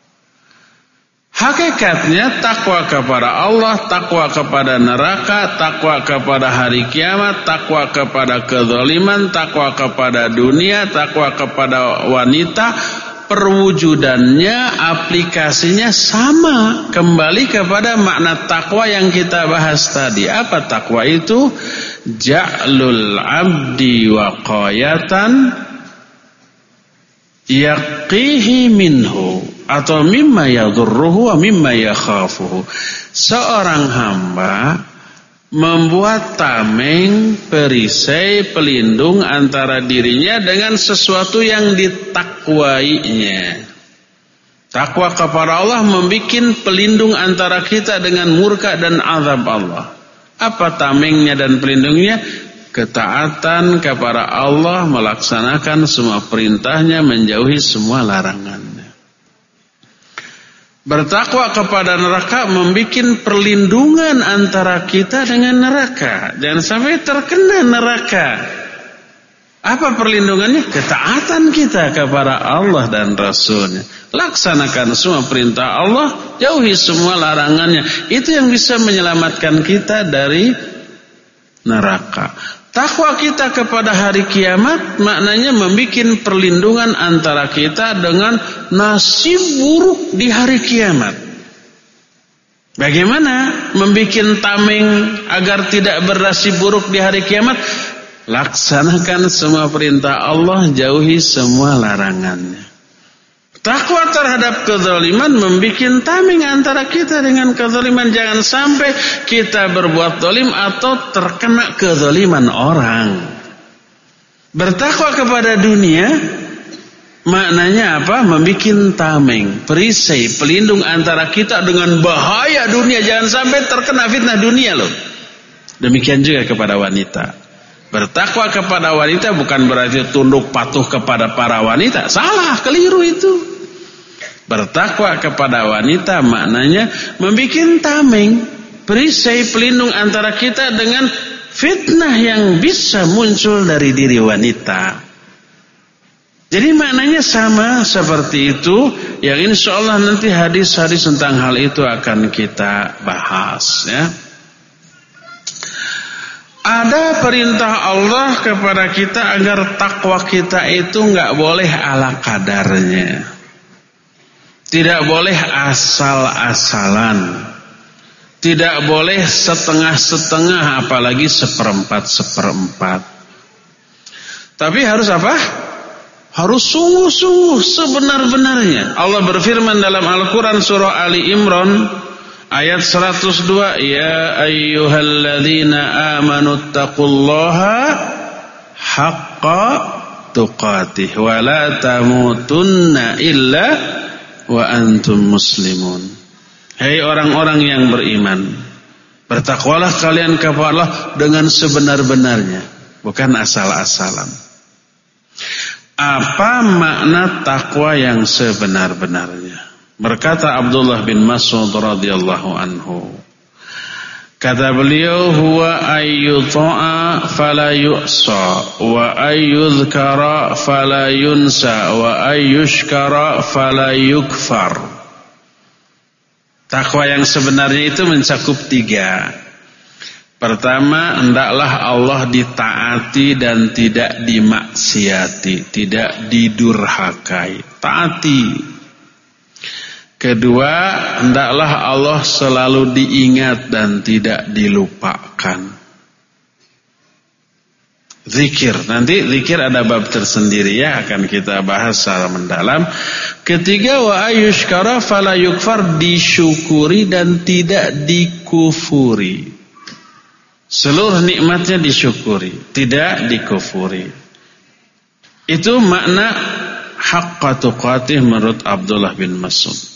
Speaker 1: Hakikatnya takwa kepada Allah, takwa kepada neraka, takwa kepada hari kiamat, takwa kepada kezaliman, takwa kepada dunia, takwa kepada wanita, perwujudannya, aplikasinya sama. Kembali kepada makna takwa yang kita bahas tadi. Apa takwa itu? Ja'lul abdi waqayatan yaqihi minhu atau mimma yadurruhu wa mimma yakhafuhu. Seorang hamba membuat tameng, perisai, pelindung antara dirinya dengan sesuatu yang ditakwainya. Takwa kepada Allah membuat pelindung antara kita dengan murka dan azab Allah. Apa tamengnya dan pelindungnya? Ketaatan kepada Allah melaksanakan semua perintahnya menjauhi semua larangannya. Bertakwa kepada neraka membuat perlindungan antara kita dengan neraka. Jangan sampai terkena neraka. Apa perlindungannya? Ketaatan kita kepada Allah dan Rasulnya. Laksanakan semua perintah Allah, jauhi semua larangannya. Itu yang bisa menyelamatkan kita dari neraka. Takwa kita kepada hari kiamat maknanya membuat perlindungan antara kita dengan nasib buruk di hari kiamat. Bagaimana membuat tameng agar tidak bernasib buruk di hari kiamat? Laksanakan semua perintah Allah, jauhi semua larangannya. Takwa terhadap kezaliman membuat tameng antara kita dengan kezaliman. Jangan sampai kita berbuat zalim atau terkena kezaliman orang. Bertakwa kepada dunia maknanya apa? Membikin tameng, perisai, pelindung antara kita dengan bahaya dunia. Jangan sampai terkena fitnah dunia loh. Demikian juga kepada wanita. Bertakwa kepada wanita bukan berarti tunduk patuh kepada para wanita. Salah, keliru itu. Bertakwa kepada wanita maknanya membikin tameng, perisai pelindung antara kita dengan fitnah yang bisa muncul dari diri wanita. Jadi maknanya sama seperti itu yang insya Allah nanti hadis-hadis tentang hal itu akan kita bahas ya. Ada perintah Allah kepada kita agar takwa kita itu nggak boleh ala kadarnya. Tidak boleh asal-asalan. Tidak boleh setengah-setengah apalagi seperempat-seperempat. Tapi harus apa? Harus sungguh-sungguh sebenar-benarnya. Allah berfirman dalam Al-Quran surah Ali Imran ayat 102. Ya ayyuhalladzina amanu taqullaha haqqa tuqatih wa la tamutunna illa wa antum muslimun. Hei orang-orang yang beriman, bertakwalah kalian kepada Allah dengan sebenar-benarnya, bukan asal-asalan. Apa makna takwa yang sebenar-benarnya? Berkata Abdullah bin Mas'ud radhiyallahu anhu, Kata beliau huwa ayyuta'a fala yu'sa wa ayyudhkara fala yunsa wa ayyushkara fala yukfar. Takwa yang sebenarnya itu mencakup tiga. Pertama, hendaklah Allah ditaati dan tidak dimaksiati, tidak didurhakai. Taati. Kedua, hendaklah Allah selalu diingat dan tidak dilupakan. Zikir. Nanti zikir ada bab tersendiri ya akan kita bahas secara mendalam. Ketiga wa ayushkara fala yukfar disyukuri dan tidak dikufuri. Seluruh nikmatnya disyukuri, tidak dikufuri. Itu makna haqqa tuqatih menurut Abdullah bin Mas'ud.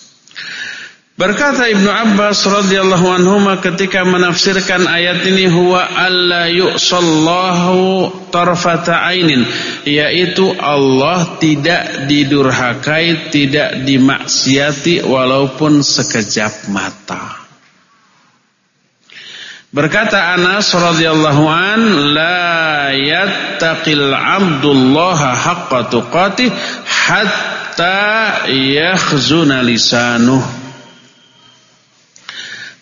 Speaker 1: Berkata Ibnu Abbas radhiyallahu anhu ketika menafsirkan ayat ini huwa alla yusallahu tarfata ainin yaitu Allah tidak didurhakai, tidak dimaksiati walaupun sekejap mata. Berkata Anas radhiyallahu an la yattaqil 'abdullaha haqqa tuqatih hatta yakhzuna lisanuhu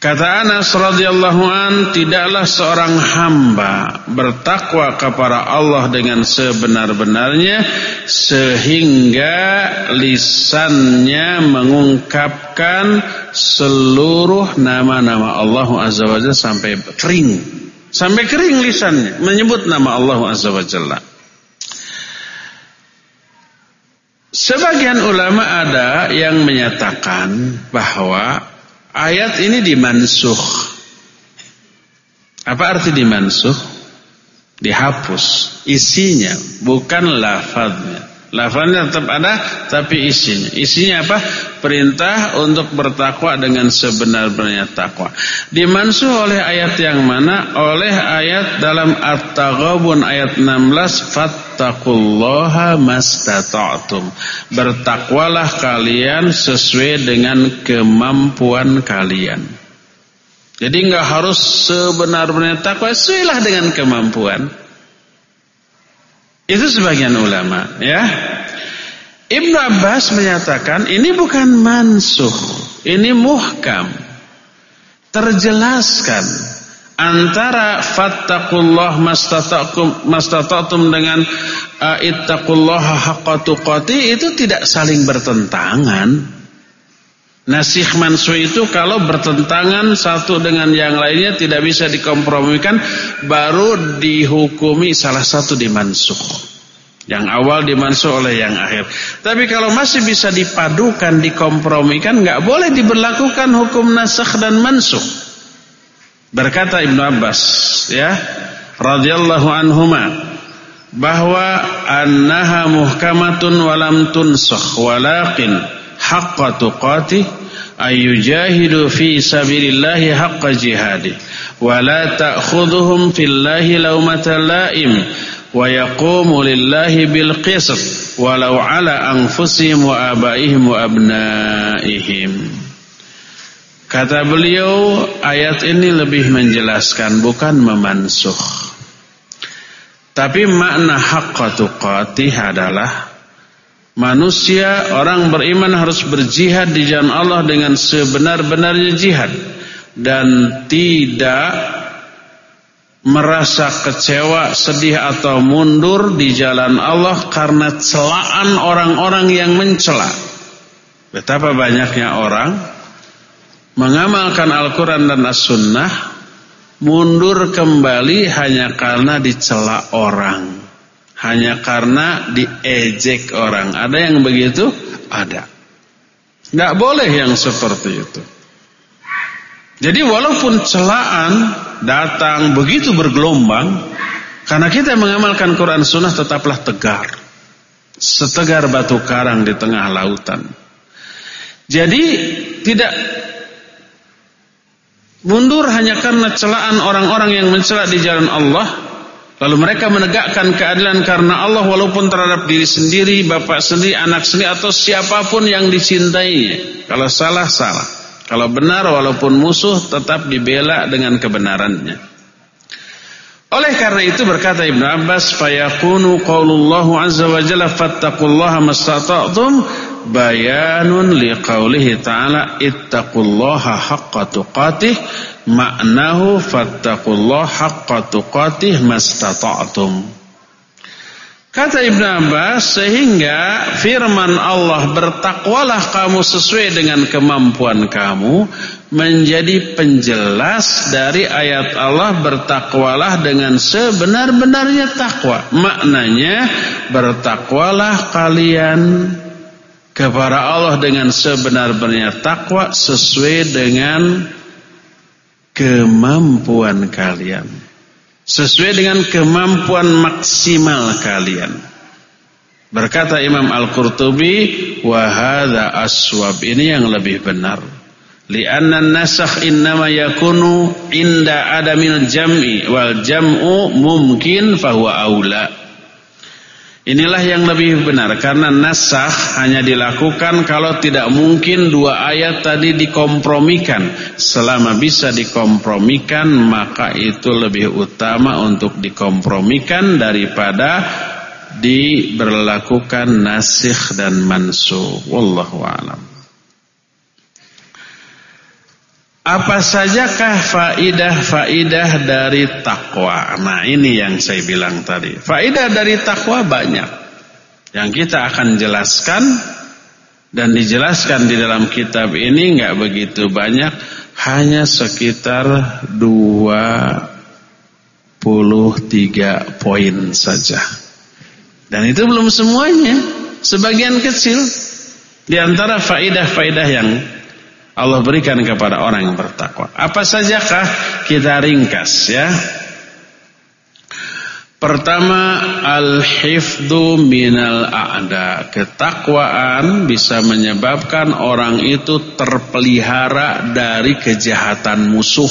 Speaker 1: Kata Anas radhiyallahu an, tidaklah seorang hamba bertakwa kepada Allah dengan sebenar-benarnya sehingga lisannya mengungkapkan seluruh nama-nama Allah azza wajalla sampai kering. Sampai kering lisannya menyebut nama Allah azza wajalla. Sebagian ulama ada yang menyatakan bahwa Ayat ini dimansuh. Apa arti dimansuh? Dihapus isinya, bukan lafaznya. Lafaznya tetap ada tapi isinya. Isinya apa? Perintah untuk bertakwa dengan sebenar-benarnya takwa. Dimansuh oleh ayat yang mana? Oleh ayat dalam At-Taghabun ayat 16 fattaqullaha mastata'tum. Bertakwalah kalian sesuai dengan kemampuan kalian. Jadi enggak harus sebenar-benarnya takwa, sesuailah dengan kemampuan. Itu sebagian ulama ya. Ibnu Abbas menyatakan ini bukan mansuh, ini muhkam. Terjelaskan antara fattaqullah mastata'tum mastata'tum dengan uh, ittaqullaha haqqa tuqati itu tidak saling bertentangan. Nasih mansuh itu kalau bertentangan satu dengan yang lainnya tidak bisa dikompromikan baru dihukumi salah satu dimansuh. Yang awal dimansuh oleh yang akhir. Tapi kalau masih bisa dipadukan, dikompromikan, nggak boleh diberlakukan hukum nasakh dan mansuh. Berkata Ibnu Abbas, ya, radhiyallahu anhuma, bahwa annaha muhkamatun walam tunsakh walakin haqqa tuqatih ayyujahidu fi sabilillahi haqqa jihadi wa la ta'khudhuhum fillahi lawmata laim wa yaqumu lillahi bil qisd walau ala anfusihim wa abaihim wa abnaihim. Kata beliau ayat ini lebih menjelaskan bukan memansuh tapi makna haqqa tuqatih adalah manusia orang beriman harus berjihad di jalan Allah dengan sebenar-benarnya jihad dan tidak merasa kecewa, sedih atau mundur di jalan Allah karena celaan orang-orang yang mencela. Betapa banyaknya orang mengamalkan Al-Quran dan As-Sunnah mundur kembali hanya karena dicela orang. Hanya karena diejek orang. Ada yang begitu? Ada. Tidak boleh yang seperti itu. Jadi walaupun celaan datang begitu bergelombang, karena kita mengamalkan Quran Sunnah tetaplah tegar. Setegar batu karang di tengah lautan. Jadi tidak mundur hanya karena celaan orang-orang yang mencela di jalan Allah lalu mereka menegakkan keadilan karena Allah walaupun terhadap diri sendiri, bapak sendiri, anak sendiri atau siapa pun yang dicintainya. Kalau salah, salah. Kalau benar walaupun musuh tetap dibela dengan kebenarannya. Oleh karena itu berkata Ibnu Abbas fayakunu qaulullahu azza wa jalla fattaqullaha mastata'tum bayanun liqaulihi ta'ala ittaqullaha haqqa tuqatih maknahu fattaqullaha haqqa tuqatih mastata'tum Kata Ibn Abbas sehingga firman Allah bertakwalah kamu sesuai dengan kemampuan kamu menjadi penjelas dari ayat Allah bertakwalah dengan sebenar-benarnya takwa. Maknanya bertakwalah kalian kepada Allah dengan sebenar-benarnya takwa sesuai dengan kemampuan kalian sesuai dengan kemampuan maksimal kalian. Berkata Imam Al-Qurtubi, wa hadza aswab. Ini yang lebih benar. Lianna nasakh innama yakunu inda adamil jam'i wal jam'u mungkin fahuwa aula. Inilah yang lebih benar karena nasah hanya dilakukan kalau tidak mungkin dua ayat tadi dikompromikan. Selama bisa dikompromikan maka itu lebih utama untuk dikompromikan daripada diberlakukan nasikh dan mansuh. Wallahu a'lam. Apa sajakah faidah-faidah dari takwa? Nah ini yang saya bilang tadi. Faidah dari takwa banyak. Yang kita akan jelaskan dan dijelaskan di dalam kitab ini nggak begitu banyak. Hanya sekitar 23 poin saja. Dan itu belum semuanya. Sebagian kecil. Di antara faidah-faidah yang Allah berikan kepada orang yang bertakwa. Apa sajakah kita ringkas ya? Pertama al-hifdu minal a'da. Ketakwaan bisa menyebabkan orang itu terpelihara dari kejahatan musuh.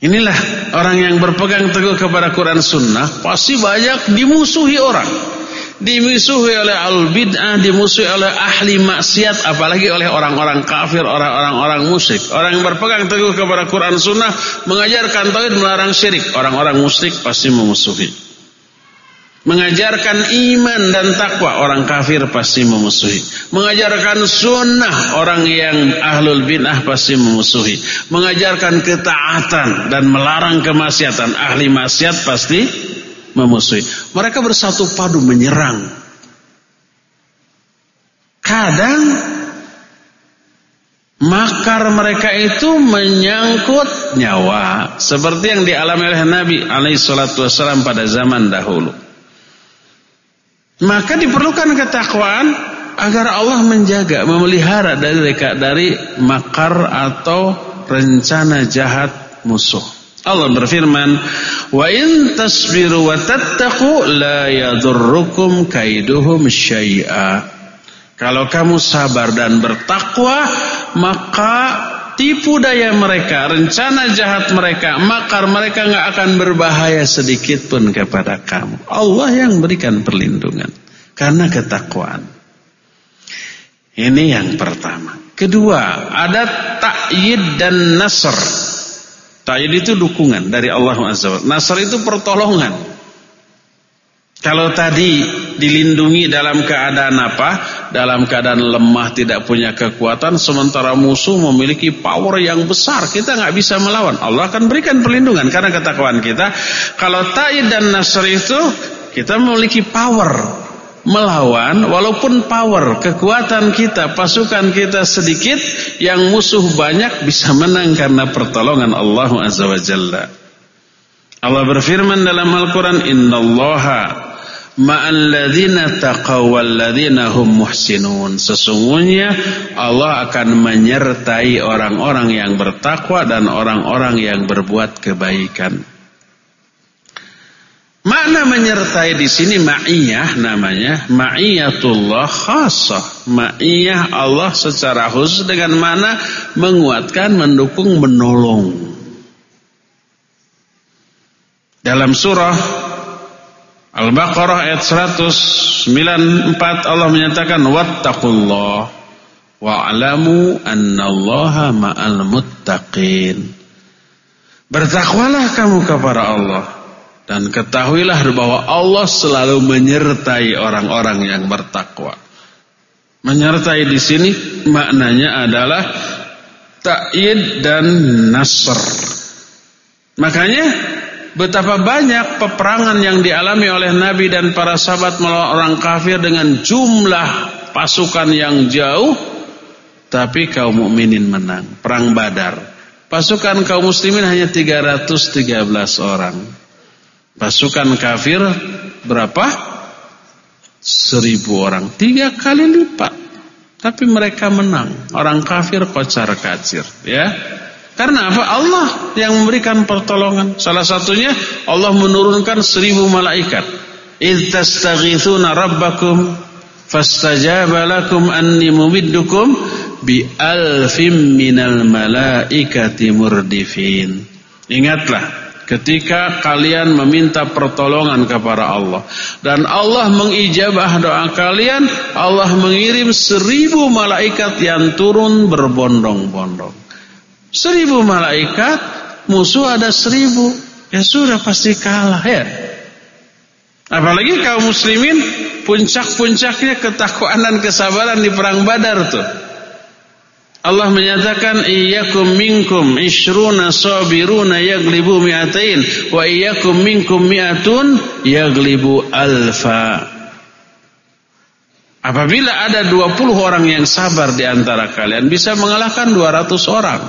Speaker 1: Inilah orang yang berpegang teguh kepada Quran Sunnah pasti banyak dimusuhi orang dimusuhi oleh al-bid'ah, dimusuhi oleh ahli maksiat, apalagi oleh orang-orang kafir, orang-orang orang musyrik. Orang yang berpegang teguh kepada Quran Sunnah, mengajarkan tauhid, melarang syirik. Orang-orang musyrik pasti memusuhi. Mengajarkan iman dan takwa, orang kafir pasti memusuhi. Mengajarkan sunnah, orang yang ahlul bid'ah pasti memusuhi. Mengajarkan ketaatan dan melarang kemaksiatan, ahli maksiat pasti memusuhi. Mereka bersatu padu menyerang. Kadang makar mereka itu menyangkut nyawa seperti yang dialami oleh Nabi alaihi salatu pada zaman dahulu. Maka diperlukan ketakwaan agar Allah menjaga, memelihara dari dari makar atau rencana jahat musuh. Allah berfirman, "Wa in tasbiru wa tattaqu la yadurrukum kaiduhum syai'a." Kalau kamu sabar dan bertakwa, maka tipu daya mereka, rencana jahat mereka, makar mereka nggak akan berbahaya sedikit pun kepada kamu. Allah yang berikan perlindungan karena ketakwaan. Ini yang pertama. Kedua, ada ta'yid dan nasr. Ta'yid itu dukungan dari Allah Azza wa Nasr itu pertolongan. Kalau tadi dilindungi dalam keadaan apa? Dalam keadaan lemah tidak punya kekuatan sementara musuh memiliki power yang besar, kita nggak bisa melawan. Allah akan berikan perlindungan karena ketakwaan kita. Kalau ta'id dan nasr itu kita memiliki power melawan walaupun power kekuatan kita pasukan kita sedikit yang musuh banyak bisa menang karena pertolongan Allah Azza wa Jalla. Allah berfirman dalam Al-Quran innallaha ma'al ladzina taqaw wal ladzina hum muhsinun. Sesungguhnya Allah akan menyertai orang-orang yang bertakwa dan orang-orang yang berbuat kebaikan Makna menyertai di sini ma'iyah namanya, ma'iyatullah khasah. Ma'iyah Allah secara khusus dengan mana menguatkan, mendukung, menolong. Dalam surah Al-Baqarah ayat 194 Allah menyatakan wattaqullah wa'lamu annallaha ma'al muttaqin. Bertakwalah kamu kepada Allah dan ketahuilah bahwa Allah selalu menyertai orang-orang yang bertakwa. Menyertai di sini maknanya adalah ta'id dan nasr. Makanya betapa banyak peperangan yang dialami oleh Nabi dan para sahabat melawan orang kafir dengan jumlah pasukan yang jauh tapi kaum mukminin menang. Perang Badar. Pasukan kaum muslimin hanya 313 orang. Pasukan kafir berapa? Seribu orang. Tiga kali lipat. Tapi mereka menang. Orang kafir kocar kacir. Ya. Karena apa? Allah yang memberikan pertolongan. Salah satunya Allah menurunkan seribu malaikat. إِذْ tastaghithuna rabbakum فَاسْتَجَابَ لَكُمْ anni mumiddukum bi alfim minal malaikati murdifin. Ingatlah ketika kalian meminta pertolongan kepada Allah. Dan Allah mengijabah doa kalian Allah mengirim seribu malaikat yang turun berbondong-bondong. Seribu malaikat musuh ada seribu. Ya sudah pasti kalah ya. Apalagi kaum muslimin puncak-puncaknya ketakwaan dan kesabaran di perang badar tuh Allah menyatakan iyyakum minkum ishruna sabiruna yaglibu mi'atain wa iyyakum minkum mi'atun yaglibu alfa. Apabila ada 20 orang yang sabar di antara kalian bisa mengalahkan 200 orang.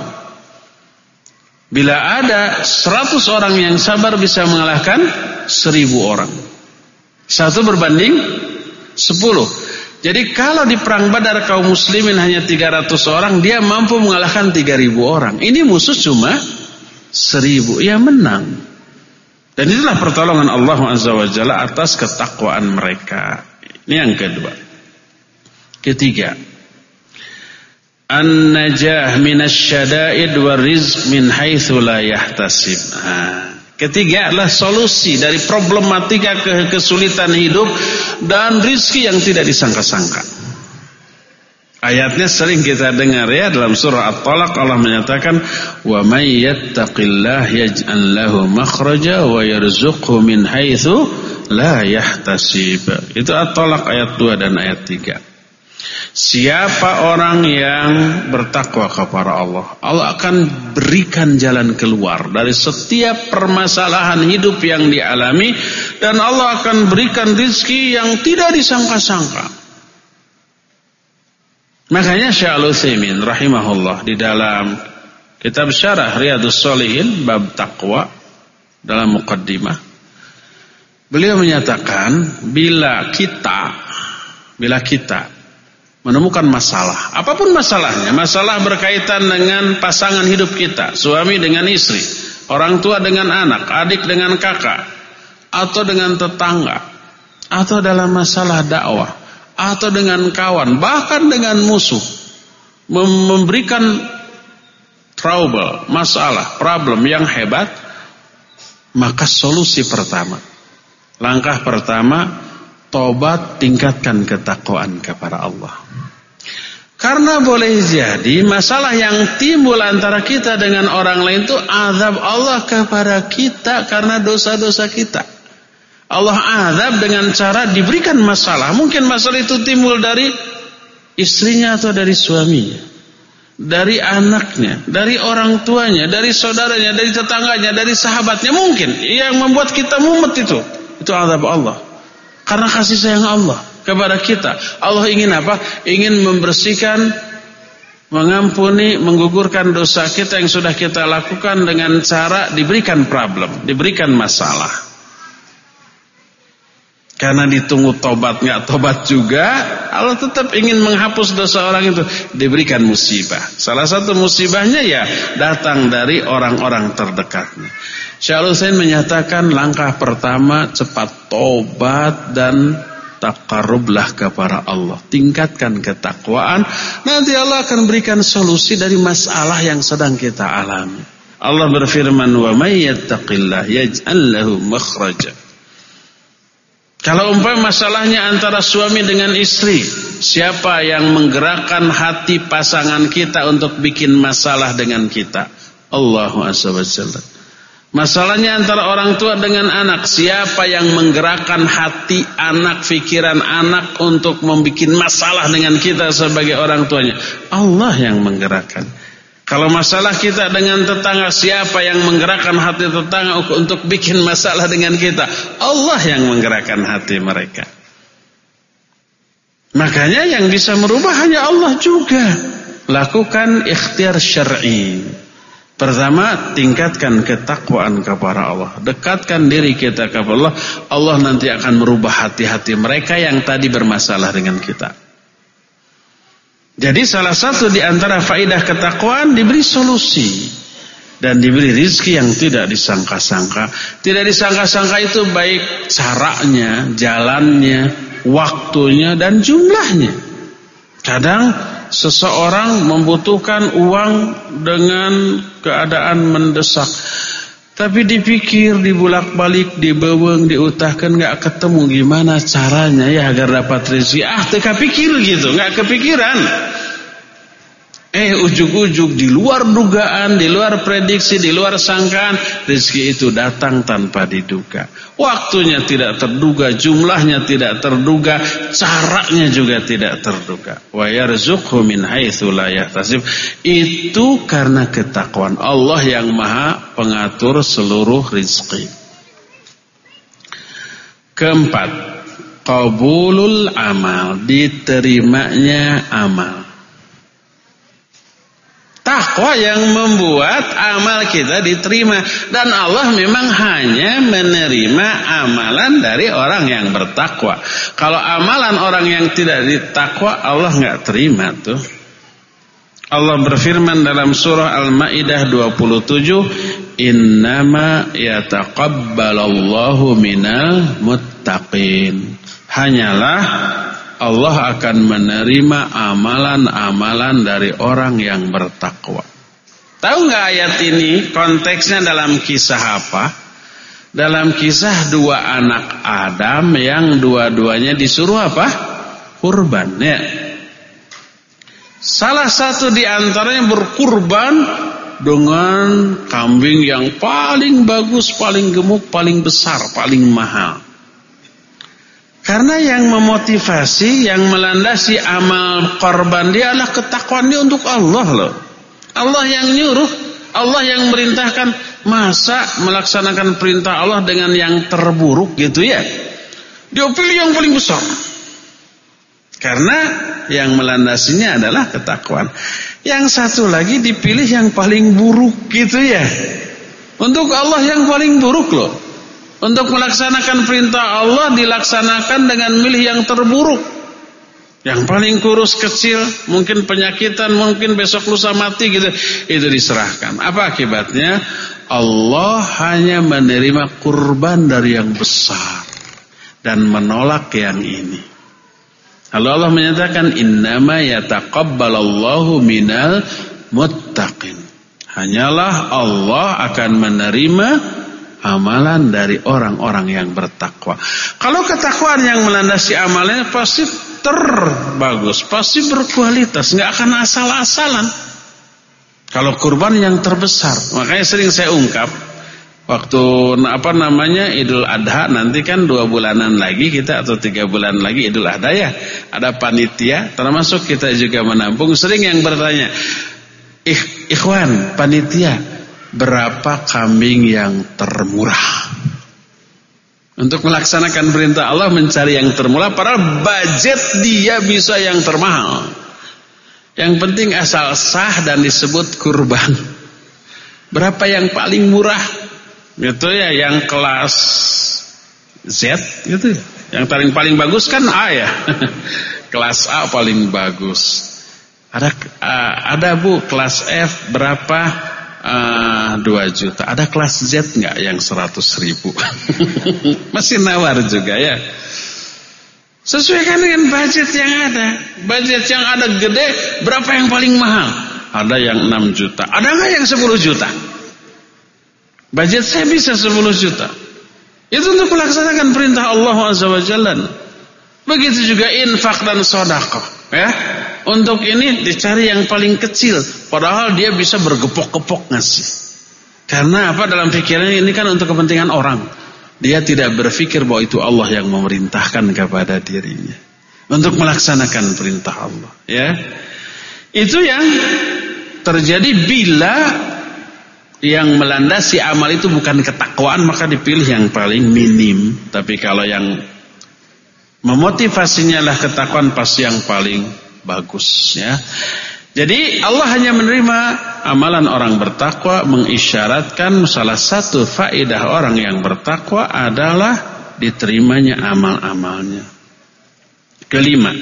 Speaker 1: Bila ada 100 orang yang sabar bisa mengalahkan 1000 orang. Satu berbanding 10. Jadi kalau di perang Badar kaum muslimin hanya 300 orang, dia mampu mengalahkan 3000 orang. Ini musuh cuma 1000, ya menang. Dan itulah pertolongan Allah Azza wa atas ketakwaan mereka. Ini yang kedua. Ketiga, an-najah minasyada'id warizq min haitsu la yahtasib. Nah, Ketiga adalah solusi dari problematika kesulitan hidup dan rizki yang tidak disangka-sangka. Ayatnya sering kita dengar ya dalam surah At-Talaq Allah menyatakan wa may yattaqillah yaj'al lahu makhraja wa yarzuqhu min haitsu la yahtasib. Itu At-Talaq ayat 2 dan ayat 3. Siapa orang yang bertakwa kepada Allah Allah akan berikan jalan keluar Dari setiap permasalahan hidup yang dialami Dan Allah akan berikan rizki yang tidak disangka-sangka. Makanya Syahal Uthaymin rahimahullah Di dalam kitab syarah Riyadus Solihin Bab Taqwa Dalam Muqaddimah Beliau menyatakan Bila kita Bila kita menemukan masalah. Apa pun masalahnya, masalah berkaitan dengan pasangan hidup kita, suami dengan istri, orang tua dengan anak, adik dengan kakak, atau dengan tetangga, atau dalam masalah dakwah, atau dengan kawan, bahkan dengan musuh, memberikan trouble, masalah, problem yang hebat, maka solusi pertama, langkah pertama, tobat tingkatkan ketakwaan kepada Allah. Karena boleh jadi masalah yang timbul antara kita dengan orang lain itu azab Allah kepada kita karena dosa-dosa kita. Allah azab dengan cara diberikan masalah. Mungkin masalah itu timbul dari istrinya atau dari suaminya. Dari anaknya, dari orang tuanya, dari saudaranya, dari tetangganya, dari sahabatnya. Mungkin yang membuat kita mumet itu. Itu azab Allah. Karena kasih sayang Allah kepada kita. Allah ingin apa? Ingin membersihkan, mengampuni, menggugurkan dosa kita yang sudah kita lakukan dengan cara diberikan problem, diberikan masalah. Karena ditunggu tobat nggak tobat juga, Allah tetap ingin menghapus dosa orang itu, diberikan musibah. Salah satu musibahnya ya datang dari orang-orang terdekatnya. Syaikhul Utsaimin menyatakan langkah pertama cepat tobat dan takarublah kepada Allah. Tingkatkan ketakwaan, nanti Allah akan berikan solusi dari masalah yang sedang kita alami. Allah berfirman, "Wa may yattaqillah yaj'al lahu makhraja." Kalau umpama masalahnya antara suami dengan istri, siapa yang menggerakkan hati pasangan kita untuk bikin masalah dengan kita? Allahu azza. Masalahnya antara orang tua dengan anak Siapa yang menggerakkan hati anak Fikiran anak untuk membuat masalah dengan kita sebagai orang tuanya Allah yang menggerakkan Kalau masalah kita dengan tetangga Siapa yang menggerakkan hati tetangga Untuk bikin masalah dengan kita Allah yang menggerakkan hati mereka Makanya yang bisa merubah hanya Allah juga Lakukan ikhtiar syar'i Pertama, tingkatkan ketakwaan kepada Allah. Dekatkan diri kita kepada Allah. Allah nanti akan merubah hati-hati mereka yang tadi bermasalah dengan kita. Jadi salah satu di antara faidah ketakwaan diberi solusi dan diberi rizki yang tidak disangka-sangka. Tidak disangka-sangka itu baik caranya, jalannya, waktunya dan jumlahnya. Kadang seseorang membutuhkan uang dengan keadaan mendesak. Tapi dipikir, dibulak-balik, dibeweng, diutahkan nggak ketemu gimana caranya ya agar dapat rezeki. Ah, teka pikir gitu, nggak kepikiran. Eh ujuk-ujuk di luar dugaan, di luar prediksi, di luar sangkaan, rezeki itu datang tanpa diduga. Waktunya tidak terduga, jumlahnya tidak terduga, caranya juga tidak terduga. Itu karena ketakwaan Allah yang Maha pengatur seluruh rezeki. Keempat, qabulul amal, diterimanya amal. Takwa yang membuat amal kita diterima dan Allah memang hanya menerima amalan dari orang yang bertakwa. Kalau amalan orang yang tidak ditakwa Allah nggak terima tuh. Allah berfirman dalam surah Al-Maidah 27, "Innama yataqabbalallahu minal muttaqin." Hanyalah Allah akan menerima amalan-amalan dari orang yang bertakwa. Tahu nggak ayat ini konteksnya dalam kisah apa? Dalam kisah dua anak Adam yang dua-duanya disuruh apa? Kurban ya. Salah satu di antaranya berkurban dengan kambing yang paling bagus, paling gemuk, paling besar, paling mahal. Karena yang memotivasi, yang melandasi amal korban dia adalah ketakwaan dia untuk Allah loh. Allah yang nyuruh, Allah yang merintahkan. Masa melaksanakan perintah Allah dengan yang terburuk gitu ya? Dia pilih yang paling besar. Karena yang melandasinya adalah ketakwaan. Yang satu lagi dipilih yang paling buruk gitu ya. Untuk Allah yang paling buruk loh. Untuk melaksanakan perintah Allah dilaksanakan dengan milih yang terburuk. Yang paling kurus kecil, mungkin penyakitan, mungkin besok lusa mati gitu, itu diserahkan. Apa akibatnya? Allah hanya menerima kurban dari yang besar dan menolak yang ini. Lalu Allah menyatakan innama yataqabbalallahu minal muttaqin. Hanyalah Allah akan menerima amalan dari orang-orang yang bertakwa. Kalau ketakwaan yang melandasi amalnya pasti terbagus, pasti berkualitas, nggak akan asal-asalan. Kalau kurban yang terbesar, makanya sering saya ungkap waktu apa namanya Idul Adha nanti kan dua bulanan lagi kita atau tiga bulan lagi Idul Adha ya ada panitia termasuk kita juga menampung sering yang bertanya ikhwan panitia berapa kambing yang termurah untuk melaksanakan perintah Allah mencari yang termurah padahal budget dia bisa yang termahal. Yang penting asal sah dan disebut kurban. Berapa yang paling murah? Gitu ya, yang kelas Z gitu. Ya. Yang paling paling bagus kan A ya. kelas A paling bagus. Ada uh, ada Bu kelas F berapa? Uh, ah, 2 juta. Ada kelas Z nggak yang 100 ribu? Masih nawar juga ya. Sesuaikan dengan budget yang ada. Budget yang ada gede, berapa yang paling mahal? Ada yang 6 juta. Ada nggak yang 10 juta? Budget saya bisa 10 juta. Itu untuk melaksanakan perintah Allah Azza wa. Begitu juga infak dan sodakoh. Ya. Untuk ini dicari yang paling kecil. Padahal dia bisa bergepok-gepok ngasih. Karena apa dalam pikirannya ini kan untuk kepentingan orang. Dia tidak berpikir bahwa itu Allah yang memerintahkan kepada dirinya. Untuk melaksanakan perintah Allah. Ya. Itu yang terjadi bila yang melandasi amal itu bukan ketakwaan maka dipilih yang paling minim. Tapi kalau yang memotivasinya lah ketakwaan pasti yang paling bagus ya. Jadi Allah hanya menerima amalan orang bertakwa mengisyaratkan salah satu faedah orang yang bertakwa adalah diterimanya amal-amalnya. Kelima,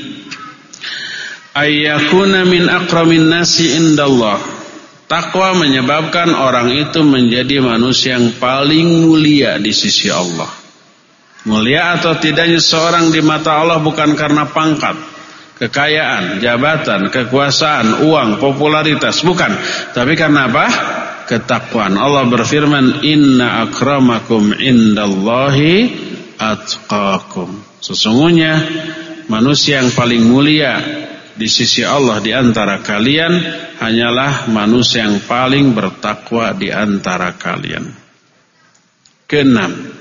Speaker 1: ayyakuna min akramin nasi indallah. Takwa menyebabkan orang itu menjadi manusia yang paling mulia di sisi Allah. Mulia atau tidaknya seorang di mata Allah bukan karena pangkat, kekayaan, jabatan, kekuasaan, uang, popularitas, bukan. Tapi karena apa? Ketakwaan. Allah berfirman, "Inna akramakum indallahi atqakum." Sesungguhnya manusia yang paling mulia di sisi Allah di antara kalian hanyalah manusia yang paling bertakwa di antara kalian. Keenam,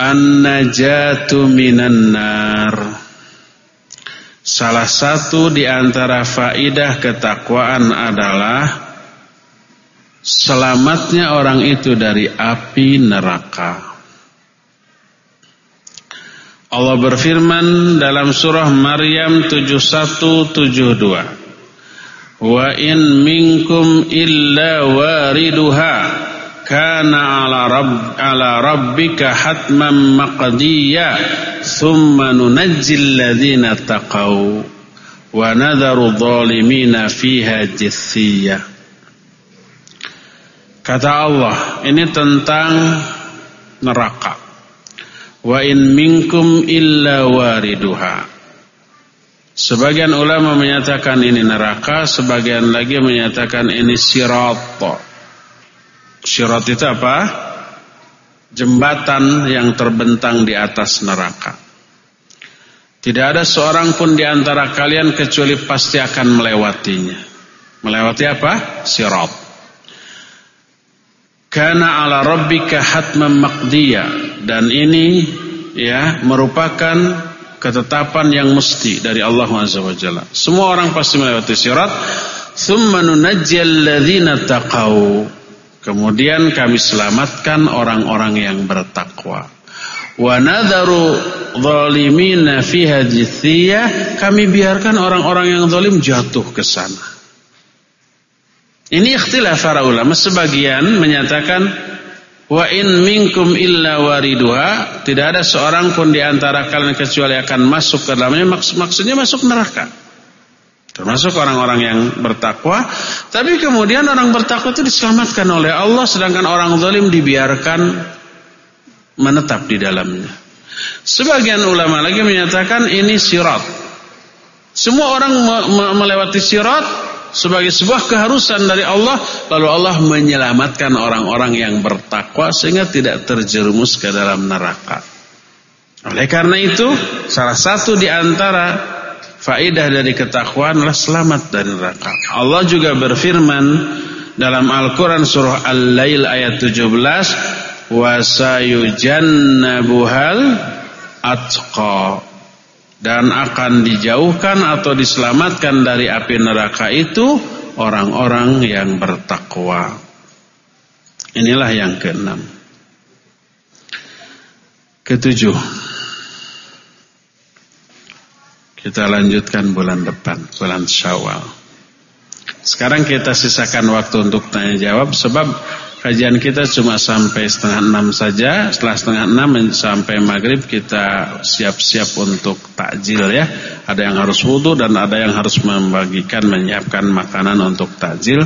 Speaker 1: An-najatu minan nar. Salah satu di antara faidah ketakwaan adalah selamatnya orang itu dari api neraka. Allah berfirman dalam surah Maryam 7172. Wa in minkum illa wariduha kana ala rabb ala rabbika hatman maqdiya thumma nunajjil ladzina taqaw wa nadharu dhalimina fiha jithiya kata Allah ini tentang neraka. Wa in minkum illa wariduha. Sebagian ulama menyatakan ini neraka, sebagian lagi menyatakan ini sirat. Syirat itu apa? Jembatan yang terbentang di atas neraka. Tidak ada seorang pun di antara kalian kecuali pasti akan melewatinya. Melewati apa? Sirat. Karena ala rabbika hatman maqdiya dan ini ya merupakan ketetapan yang mesti dari Allah Azza wa Jalla. Semua orang pasti melewati sirat. Nunajjal ladzina taqaw Kemudian kami selamatkan orang-orang yang bertakwa. Wa nadharu zalimina fiha jithiyah, kami biarkan orang-orang yang zalim jatuh ke sana. Ini ikhtilaf para ulama, sebagian menyatakan Wa in minkum illa wariduha, tidak ada seorang pun di antara kalian kecuali akan masuk ke dalamnya. Maks maksudnya masuk neraka. Termasuk orang-orang yang bertakwa. Tapi kemudian orang bertakwa itu diselamatkan oleh Allah. Sedangkan orang zalim dibiarkan menetap di dalamnya. Sebagian ulama lagi menyatakan ini sirat. Semua orang melewati sirat sebagai sebuah keharusan dari Allah lalu Allah menyelamatkan orang-orang yang bertakwa sehingga tidak terjerumus ke dalam neraka. Oleh karena itu, salah satu di antara faidah dari ketakwaan adalah selamat dari neraka. Allah juga berfirman dalam Al-Qur'an surah Al-Lail ayat 17, "Wa sayujannabuhal atqa." dan akan dijauhkan atau diselamatkan dari api neraka itu orang-orang yang bertakwa. Inilah yang keenam. Ketujuh. Kita lanjutkan bulan depan, bulan Syawal. Sekarang kita sisakan waktu untuk tanya jawab sebab Kajian kita cuma sampai setengah enam saja. Setelah setengah enam sampai maghrib kita siap-siap untuk takjil ya. Ada yang harus wudhu dan ada yang harus membagikan, menyiapkan makanan untuk takjil.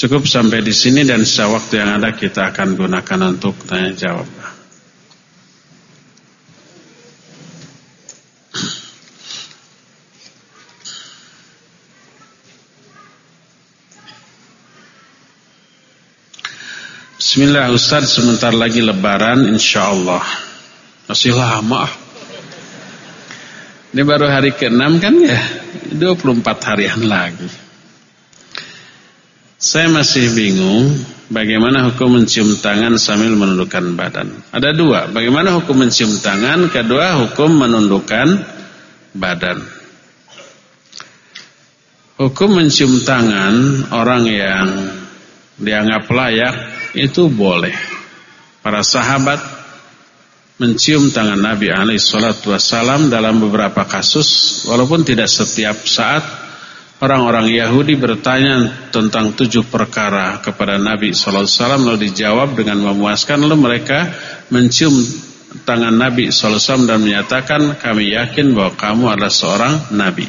Speaker 1: Cukup sampai di sini dan sisa waktu yang ada kita akan gunakan untuk tanya jawab. Bismillah Ustaz sebentar lagi lebaran insyaallah. Masih lama. Ini baru hari ke-6 kan ya? 24 harian lagi. Saya masih bingung bagaimana hukum mencium tangan sambil menundukkan badan. Ada dua, bagaimana hukum mencium tangan, kedua hukum menundukkan badan. Hukum mencium tangan orang yang dianggap layak itu boleh. Para sahabat mencium tangan Nabi alaihi wasallam dalam beberapa kasus walaupun tidak setiap saat orang-orang Yahudi bertanya tentang tujuh perkara kepada Nabi sallallahu alaihi wasallam lalu dijawab dengan memuaskan lalu mereka mencium tangan Nabi sallallahu alaihi wasallam dan menyatakan kami yakin bahwa kamu adalah seorang nabi.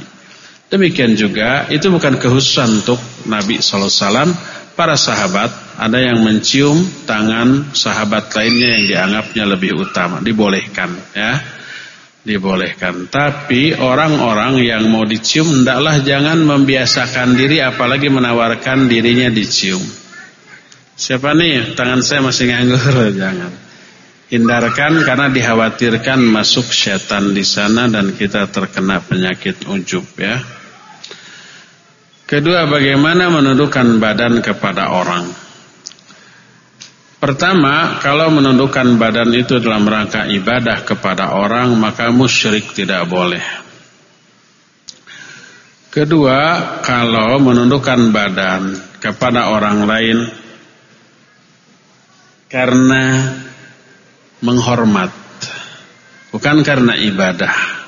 Speaker 1: Demikian juga itu bukan khususan untuk Nabi sallallahu alaihi wasallam para sahabat ada yang mencium tangan sahabat lainnya yang dianggapnya lebih utama. Dibolehkan ya. Dibolehkan. Tapi orang-orang yang mau dicium hendaklah jangan membiasakan diri apalagi menawarkan dirinya dicium. Siapa nih? Tangan saya masih nganggur. Jangan. Hindarkan karena dikhawatirkan masuk setan di sana dan kita terkena penyakit ujub ya. Kedua, bagaimana menundukkan badan kepada orang. Pertama, kalau menundukkan badan itu dalam rangka ibadah kepada orang, maka musyrik tidak boleh. Kedua, kalau menundukkan badan kepada orang lain karena menghormat, bukan karena ibadah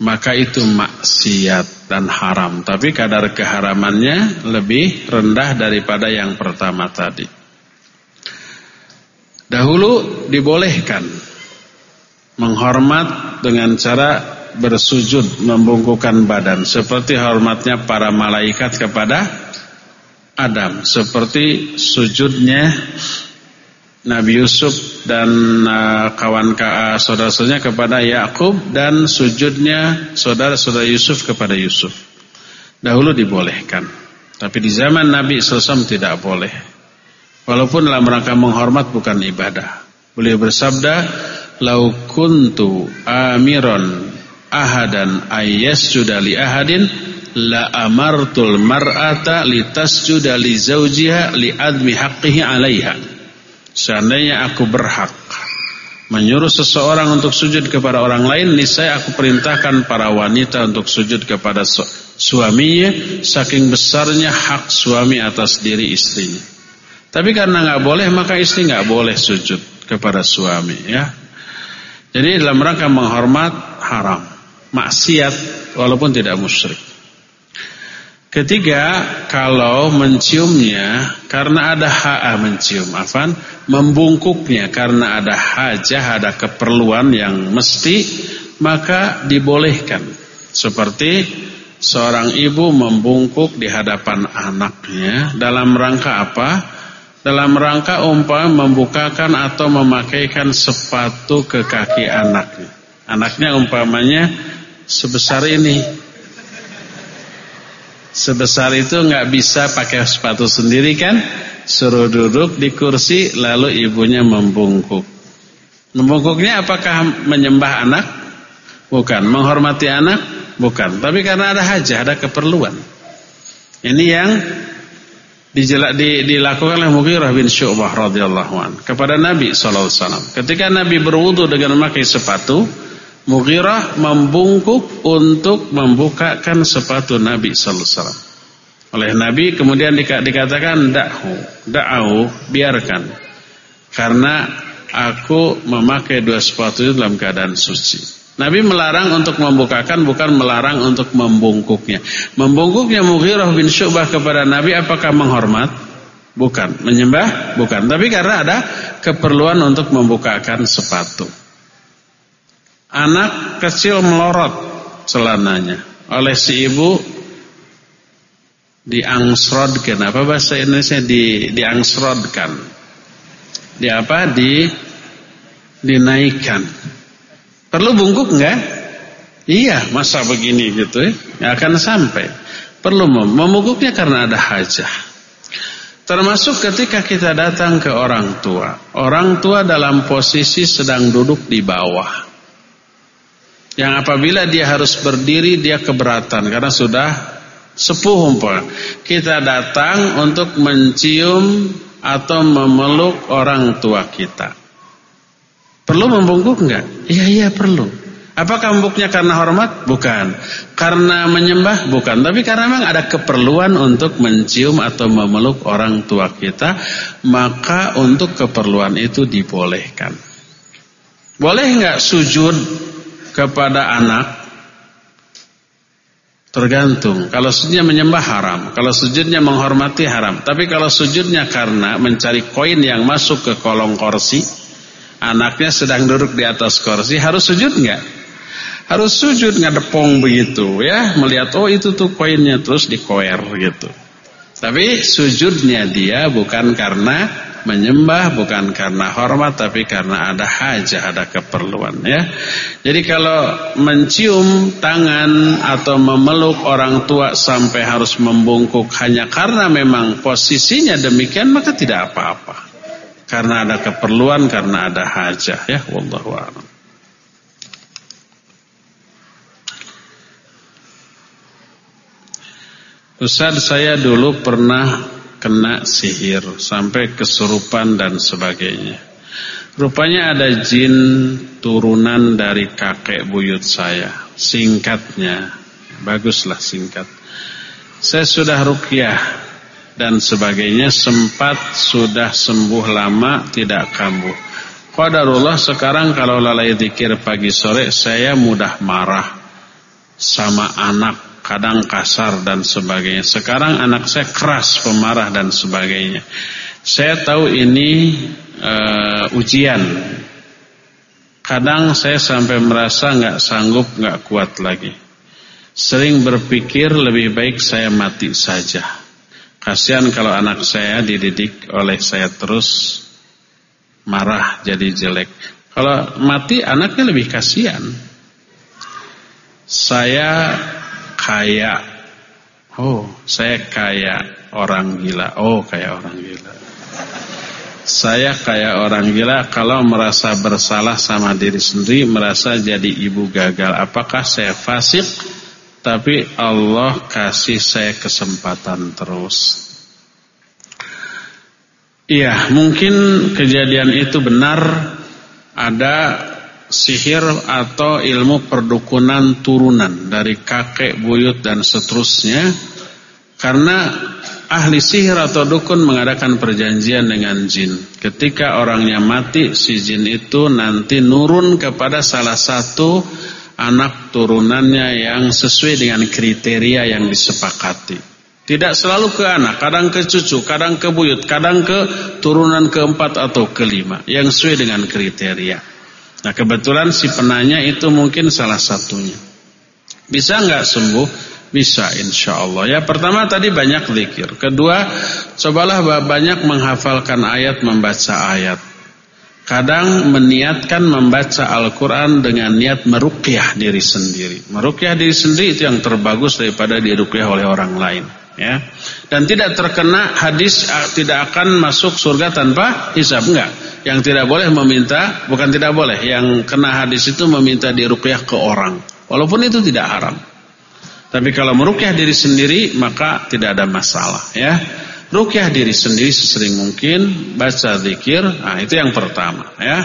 Speaker 1: maka itu maksiat dan haram. Tapi kadar keharamannya lebih rendah daripada yang pertama tadi. Dahulu dibolehkan menghormat dengan cara bersujud membungkukkan badan seperti hormatnya para malaikat kepada Adam, seperti sujudnya Nabi Yusuf dan uh, kawan uh, saudara-saudaranya kepada Yakub dan sujudnya saudara-saudara Yusuf kepada Yusuf. Dahulu dibolehkan, tapi di zaman Nabi SAW tidak boleh. Walaupun dalam rangka menghormat bukan ibadah. Beliau bersabda, "Lau kuntu amiron ahadan ayyasjuda li ahadin la amartul mar'ata litasjuda li zawjiha li admi haqqihi 'alaiha." Seandainya aku berhak menyuruh seseorang untuk sujud kepada orang lain, niscaya aku perintahkan para wanita untuk sujud kepada su suaminya, saking besarnya hak suami atas diri istrinya. Tapi karena nggak boleh, maka istri nggak boleh sujud kepada suami, ya. Jadi dalam rangka menghormat haram, maksiat walaupun tidak musyrik. Ketiga, kalau menciumnya karena ada HA mencium, afan, membungkuknya karena ada hajah, ada keperluan yang mesti, maka dibolehkan. Seperti seorang ibu membungkuk di hadapan anaknya dalam rangka apa? Dalam rangka umpama membukakan atau memakaikan sepatu ke kaki anaknya. Anaknya umpamanya sebesar ini, sebesar itu nggak bisa pakai sepatu sendiri kan? Suruh duduk di kursi lalu ibunya membungkuk. Membungkuknya apakah menyembah anak? Bukan. Menghormati anak? Bukan. Tapi karena ada hajah, ada keperluan. Ini yang dilakukan oleh Mughirah bin Syu'bah radhiyallahu an kepada Nabi sallallahu alaihi wasallam. Ketika Nabi berwudu dengan memakai sepatu, Mughirah membungkuk untuk membukakan sepatu Nabi sallallahu alaihi wasallam. Oleh Nabi kemudian dikatakan da'hu, da'au, biarkan. Karena aku memakai dua sepatu itu dalam keadaan suci. Nabi melarang untuk membukakan bukan melarang untuk membungkuknya. Membungkuknya Mughirah bin Syu'bah kepada Nabi apakah menghormat? Bukan. Menyembah? Bukan. Tapi karena ada keperluan untuk membukakan sepatu. Anak kecil melorot celananya oleh si ibu diangsrodkan apa bahasa Indonesia di diangsrodkan di apa di dinaikkan perlu bungkuk enggak iya masa begini gitu ya? Akan sampai. Perlu membungkuknya karena ada hajah. Termasuk ketika kita datang ke orang tua. Orang tua dalam posisi sedang duduk di bawah. Yang apabila dia harus berdiri dia keberatan karena sudah sepuh. Kita datang untuk mencium atau memeluk orang tua kita. Perlu membungkuk enggak? Iya iya perlu. Apakah membungkuknya karena hormat? Bukan. Karena menyembah? Bukan. Tapi karena memang ada keperluan untuk mencium atau memeluk orang tua kita, maka untuk keperluan itu dibolehkan. Boleh enggak sujud kepada anak tergantung. Kalau sujudnya menyembah haram, kalau sujudnya menghormati haram. Tapi kalau sujudnya karena mencari koin yang masuk ke kolong kursi, anaknya sedang duduk di atas kursi, harus sujud nggak? Harus sujud ngadepong begitu ya, melihat oh itu tuh koinnya terus dikoer gitu. Tapi sujudnya dia bukan karena menyembah bukan karena hormat tapi karena ada hajah, ada keperluan ya. Jadi kalau mencium tangan atau memeluk orang tua sampai harus membungkuk hanya karena memang posisinya demikian maka tidak apa-apa. Karena ada keperluan, karena ada hajah ya wallahu a'lam. Ustaz saya dulu pernah kena sihir sampai kesurupan dan sebagainya. Rupanya ada jin turunan dari kakek buyut saya. Singkatnya, baguslah singkat. Saya sudah rukyah dan sebagainya sempat sudah sembuh lama tidak kambuh. Qadarullah sekarang kalau lalai zikir pagi sore saya mudah marah sama anak kadang kasar dan sebagainya. Sekarang anak saya keras, pemarah dan sebagainya. Saya tahu ini uh, ujian. Kadang saya sampai merasa nggak sanggup, nggak kuat lagi. Sering berpikir lebih baik saya mati saja. Kasihan kalau anak saya dididik oleh saya terus marah jadi jelek. Kalau mati anaknya lebih kasihan. Saya kaya. Oh, saya kaya orang gila. Oh, kayak orang gila. Saya kayak orang gila kalau merasa bersalah sama diri sendiri, merasa jadi ibu gagal. Apakah saya fasik? Tapi Allah kasih saya kesempatan terus. Iya, mungkin kejadian itu benar. Ada sihir atau ilmu perdukunan turunan dari kakek, buyut dan seterusnya. Karena ahli sihir atau dukun mengadakan perjanjian dengan jin. Ketika orangnya mati si jin itu nanti nurun kepada salah satu anak turunannya yang sesuai dengan kriteria yang disepakati Tidak selalu ke anak, kadang ke cucu, kadang ke buyut, kadang ke turunan keempat atau kelima yang sesuai dengan kriteria. Nah kebetulan si penanya itu mungkin salah satunya. Bisa nggak sembuh? Bisa insya Allah. Ya pertama tadi banyak zikir. Kedua, cobalah banyak menghafalkan ayat, membaca ayat. Kadang meniatkan membaca Al-Quran dengan niat merukyah diri sendiri. Merukyah diri sendiri itu yang terbagus daripada dirukyah oleh orang lain. Ya, dan tidak terkena hadis tidak akan masuk surga tanpa hisab enggak. Yang tidak boleh meminta bukan tidak boleh, yang kena hadis itu meminta dirukyah ke orang. Walaupun itu tidak haram. Tapi kalau merukyah diri sendiri maka tidak ada masalah ya. Rukyah diri sendiri sesering mungkin, baca zikir, nah itu yang pertama ya.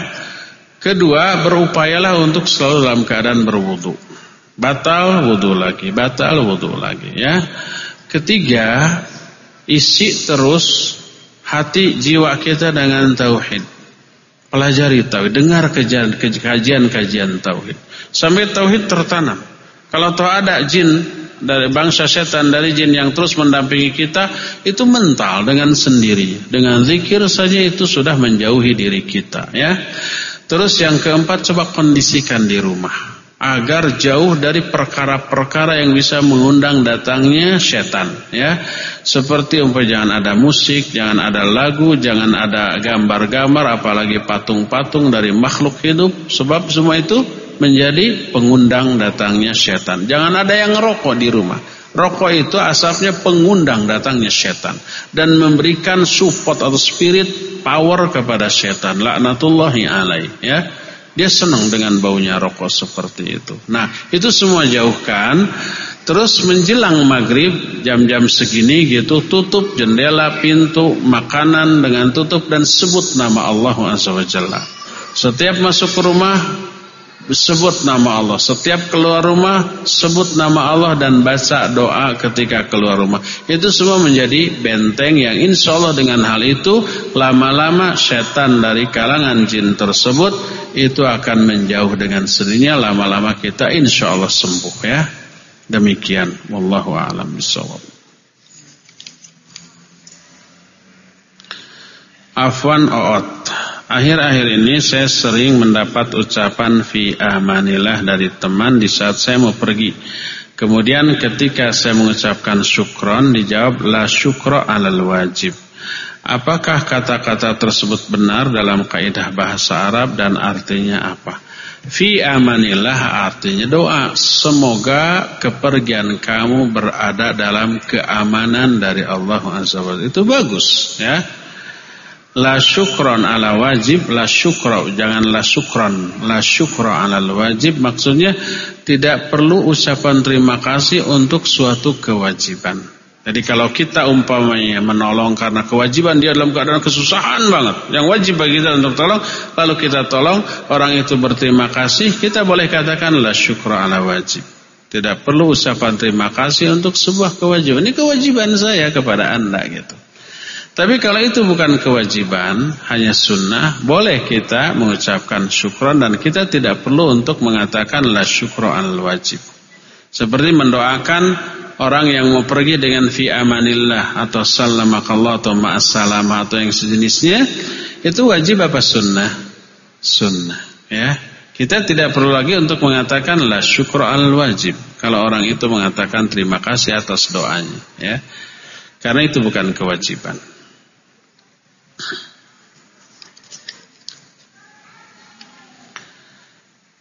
Speaker 1: Kedua, berupayalah untuk selalu dalam keadaan berwudu. Batal wudu lagi, batal wudu lagi ya. Ketiga, isi terus hati jiwa kita dengan tauhid. Pelajari tauhid, dengar kajian-kajian tauhid. Sampai tauhid tertanam. Kalau tahu ada jin dari bangsa setan dari jin yang terus mendampingi kita itu mental dengan sendiri. Dengan zikir saja itu sudah menjauhi diri kita ya. Terus yang keempat coba kondisikan di rumah. Agar jauh dari perkara-perkara yang bisa mengundang datangnya setan ya. Seperti umpamanya jangan ada musik jangan ada lagu jangan ada gambar-gambar apalagi patung-patung dari makhluk hidup. Sebab semua itu menjadi pengundang datangnya setan. Jangan ada yang ngerokok di rumah. Rokok itu asapnya pengundang datangnya setan dan memberikan support atau spirit power kepada setan. Laknatullahi alaih ya. Dia senang dengan baunya rokok seperti itu. Nah, itu semua jauhkan. Terus menjelang maghrib jam-jam segini gitu tutup jendela, pintu, makanan dengan tutup dan sebut nama Allah Azza Setiap masuk ke rumah sebut nama Allah. Setiap keluar rumah sebut nama Allah dan baca doa ketika keluar rumah. Itu semua menjadi benteng yang insya Allah dengan hal itu lama-lama setan dari kalangan jin tersebut itu akan menjauh dengan sendirinya lama-lama kita insya Allah sembuh ya. Demikian. Wallahu a'lam bishawab. Afwan Oot Akhir-akhir ini saya sering mendapat ucapan fi amanillah dari teman di saat saya mau pergi. Kemudian ketika saya mengucapkan syukron dijawab la syukro alal wajib. Apakah kata-kata tersebut benar dalam kaidah bahasa Arab dan artinya apa? Fi amanillah artinya doa. Semoga kepergian kamu berada dalam keamanan dari Allah Azza wa Itu bagus ya. La syukron ala wajib La syukro Jangan la syukron. La syukro ala wajib Maksudnya tidak perlu ucapan terima kasih Untuk suatu kewajiban. Jadi kalau kita umpamanya Menolong karena kewajiban Dia dalam keadaan kesusahan banget. Yang wajib bagi kita untuk tolong Lalu kita tolong Orang itu berterima kasih Kita boleh katakan La syukro ala wajib. Tidak perlu ucapan terima kasih Untuk sebuah kewajiban. Ini kewajiban saya kepada anda gitu tapi kalau itu bukan kewajiban, hanya sunnah, boleh kita mengucapkan syukron dan kita tidak perlu untuk mengatakan la syukro al wajib. Seperti mendoakan orang yang mau pergi dengan fi amanillah atau salamakallah atau ma'assalamah atau yang sejenisnya, itu wajib apa sunnah? Sunnah, ya. Kita tidak perlu lagi untuk mengatakan la syukro al wajib kalau orang itu mengatakan terima kasih atas doanya, ya. Karena itu bukan kewajiban.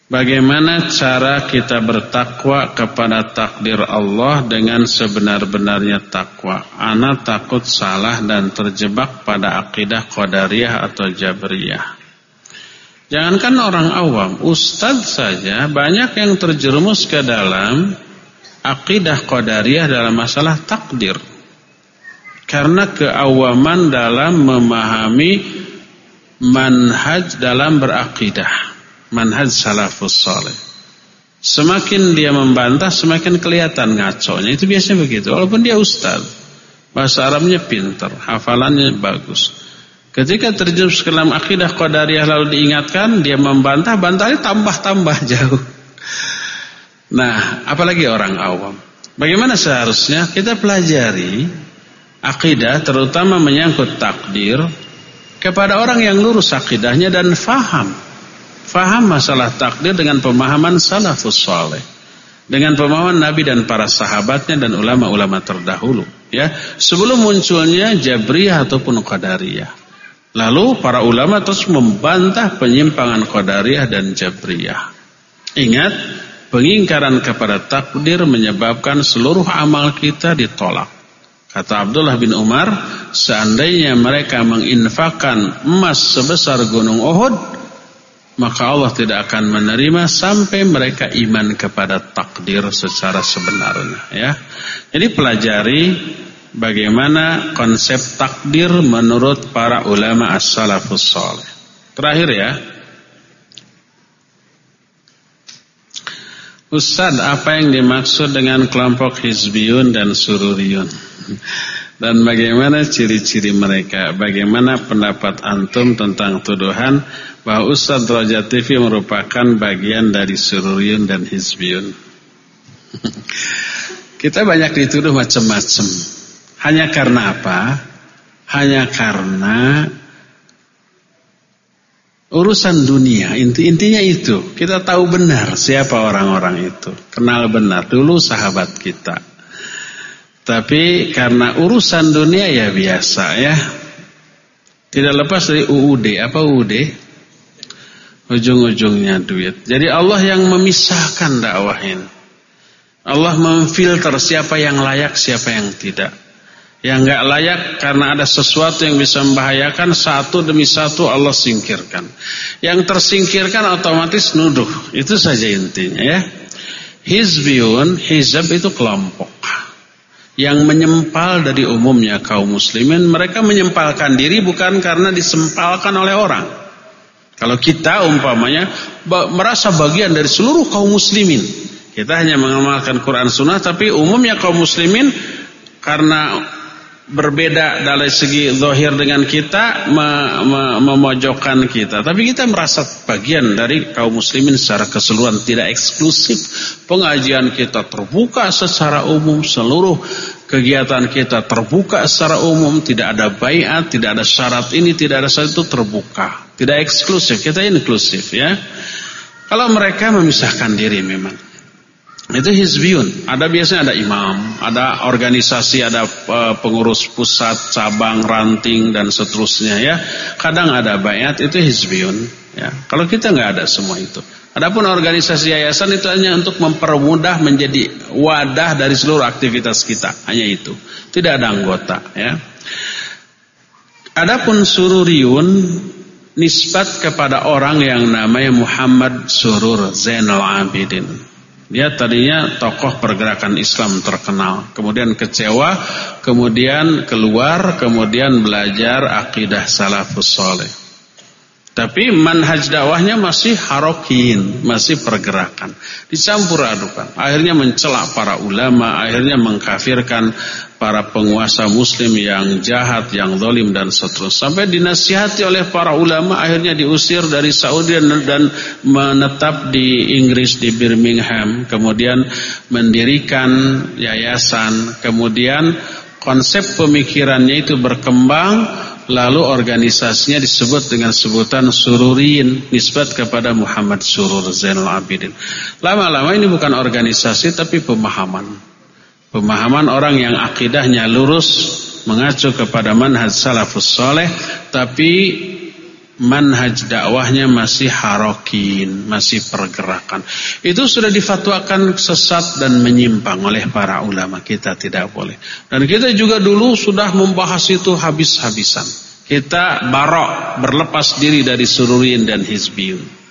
Speaker 1: Bagaimana cara kita bertakwa kepada takdir Allah dengan sebenar-benarnya takwa? Ana takut salah dan terjebak pada akidah qadariyah atau jabriyah. Jangankan orang awam, ustadz saja banyak yang terjerumus ke dalam akidah qadariyah dalam masalah takdir. Karena keawaman dalam memahami manhaj dalam berakidah. Manhaj salafus saleh semakin dia membantah semakin kelihatan ngaconya. Itu biasanya begitu. Walaupun dia ustaz. Bahasa Arabnya pintar. Hafalannya bagus. Ketika terjun ke dalam akidah qadariyah lalu diingatkan dia membantah bantahnya tambah-tambah jauh. Nah apalagi orang awam. Bagaimana seharusnya kita pelajari akidah terutama menyangkut takdir kepada orang yang lurus akidahnya dan faham. Faham masalah takdir dengan pemahaman salafus saleh. Dengan pemahaman Nabi dan para sahabatnya dan ulama-ulama terdahulu. Ya, sebelum munculnya Jabriyah ataupun Qadariyah. Lalu para ulama terus membantah penyimpangan Qadariyah dan Jabriyah. Ingat, pengingkaran kepada takdir menyebabkan seluruh amal kita ditolak. Kata Abdullah bin Umar, seandainya mereka menginfakkan emas sebesar gunung Uhud, maka Allah tidak akan menerima sampai mereka iman kepada takdir secara sebenarnya ya. Jadi pelajari bagaimana konsep takdir menurut para ulama as-salafus saleh. Terakhir ya. Ustaz, apa yang dimaksud dengan kelompok Hizbiyun dan Sururiyun? Dan bagaimana ciri-ciri mereka? Bagaimana pendapat antum tentang tuduhan bahwa Ustaz Derajat TV merupakan bagian dari Sururiyun dan Hizbiyun? Kita banyak dituduh macam-macam. Hanya karena apa? Hanya karena urusan dunia. Inti intinya itu. Kita tahu benar siapa orang-orang itu. Kenal benar. Dulu sahabat kita. Tapi karena urusan dunia ya biasa ya. Tidak lepas dari UUD. Apa UUD? Ujung-ujungnya duit. Jadi Allah yang memisahkan dakwah ini. Allah memfilter siapa yang layak, siapa yang tidak. Yang nggak layak karena ada sesuatu yang bisa membahayakan satu demi satu Allah singkirkan. Yang tersingkirkan otomatis nuduh. Itu saja intinya ya. Hizbiyun, hizab itu kelompok yang menyempal dari umumnya kaum muslimin mereka menyempalkan diri bukan karena disempalkan oleh orang. Kalau kita umpamanya merasa bagian dari seluruh kaum muslimin kita hanya mengamalkan Quran Sunnah tapi umumnya kaum muslimin karena berbeda dari segi zahir dengan kita memojokkan kita. Tapi kita merasa bagian dari kaum muslimin secara keseluruhan tidak eksklusif. Pengajian kita terbuka secara umum seluruh kegiatan kita terbuka secara umum. Tidak ada bayat tidak ada syarat ini tidak ada syarat itu terbuka. Tidak eksklusif kita inklusif ya. Kalau mereka memisahkan diri memang itu hizbiyun. Ada biasanya ada imam, ada organisasi, ada uh, pengurus pusat, cabang, ranting dan seterusnya ya. Kadang ada bayat itu hizbiyun ya. Kalau kita nggak ada semua itu. Adapun organisasi yayasan itu hanya untuk mempermudah menjadi wadah dari seluruh aktivitas kita, hanya itu. Tidak ada anggota ya. Adapun sururiun nisbat kepada orang yang namanya Muhammad Surur Zainal Abidin. Dia tadinya tokoh pergerakan Islam terkenal, kemudian kecewa, kemudian keluar, kemudian belajar akidah salafus soleh. Tapi manhaj dakwahnya masih harokin, masih pergerakan. Dicampur adukan. Akhirnya mencela para ulama, akhirnya mengkafirkan para penguasa muslim yang jahat, yang zalim dan seterusnya. Sampai dinasihati oleh para ulama, akhirnya diusir dari Saudi dan menetap di Inggris, di Birmingham. Kemudian mendirikan yayasan. Kemudian konsep pemikirannya itu berkembang Lalu organisasinya disebut dengan sebutan Sururin nisbat kepada Muhammad Surur Zainal Abidin. Lama-lama ini bukan organisasi tapi pemahaman. Pemahaman orang yang akidahnya lurus mengacu kepada manhaj salafus soleh tapi manhaj dakwahnya masih harokin, masih pergerakan. Itu sudah difatwakan sesat dan menyimpang oleh para ulama. Kita tidak boleh. Dan kita juga dulu sudah membahas itu habis-habisan. Kita barok, berlepas diri dari sururin dan hizbiyun.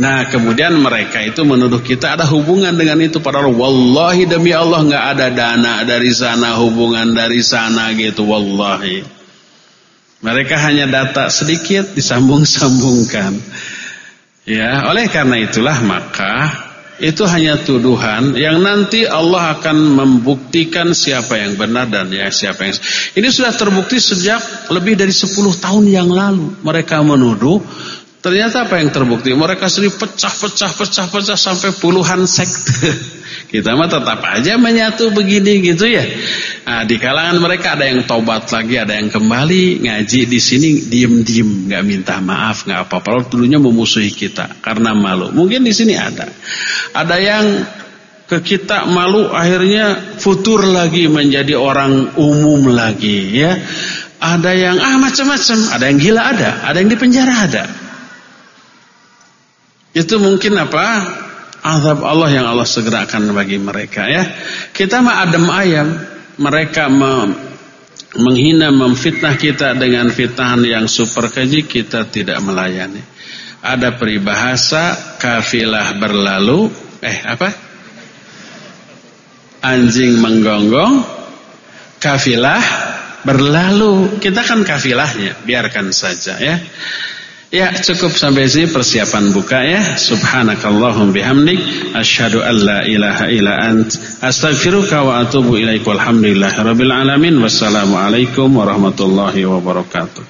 Speaker 1: Nah kemudian mereka itu menuduh kita ada hubungan dengan itu padahal wallahi demi Allah nggak ada dana dari sana hubungan dari sana gitu wallahi mereka hanya data sedikit disambung-sambungkan. Ya, oleh karena itulah maka itu hanya tuduhan yang nanti Allah akan membuktikan siapa yang benar dan ya siapa yang ini sudah terbukti sejak lebih dari 10 tahun yang lalu. Mereka menuduh ternyata apa yang terbukti? Mereka sendiri pecah-pecah pecah-pecah sampai puluhan sekte Kita mah tetap aja menyatu begini gitu ya. Nah, di kalangan mereka ada yang tobat lagi, ada yang kembali ngaji di sini diem-diem, nggak minta maaf, nggak apa-apa. Dulunya memusuhi kita karena malu. Mungkin di sini ada. Ada yang ke kita malu akhirnya futur lagi menjadi orang umum lagi ya. Ada yang ah macam-macam, ada yang gila ada, ada yang di penjara ada. Itu mungkin apa? Azab Allah yang Allah segerakan bagi mereka ya. Kita mah adem ayam, mereka me menghina memfitnah kita dengan fitnahan yang super keji kita tidak melayani. Ada peribahasa kafilah berlalu, eh apa? Anjing menggonggong, kafilah berlalu. Kita kan kafilahnya, biarkan saja ya. Ya cukup sampai sini persiapan buka ya. Subhanakallahum bihamdik. Asyhadu an la ilaha illa ant. Astaghfiruka wa atubu ilaik. Walhamdulillahi rabbil alamin. Wassalamualaikum warahmatullahi wabarakatuh.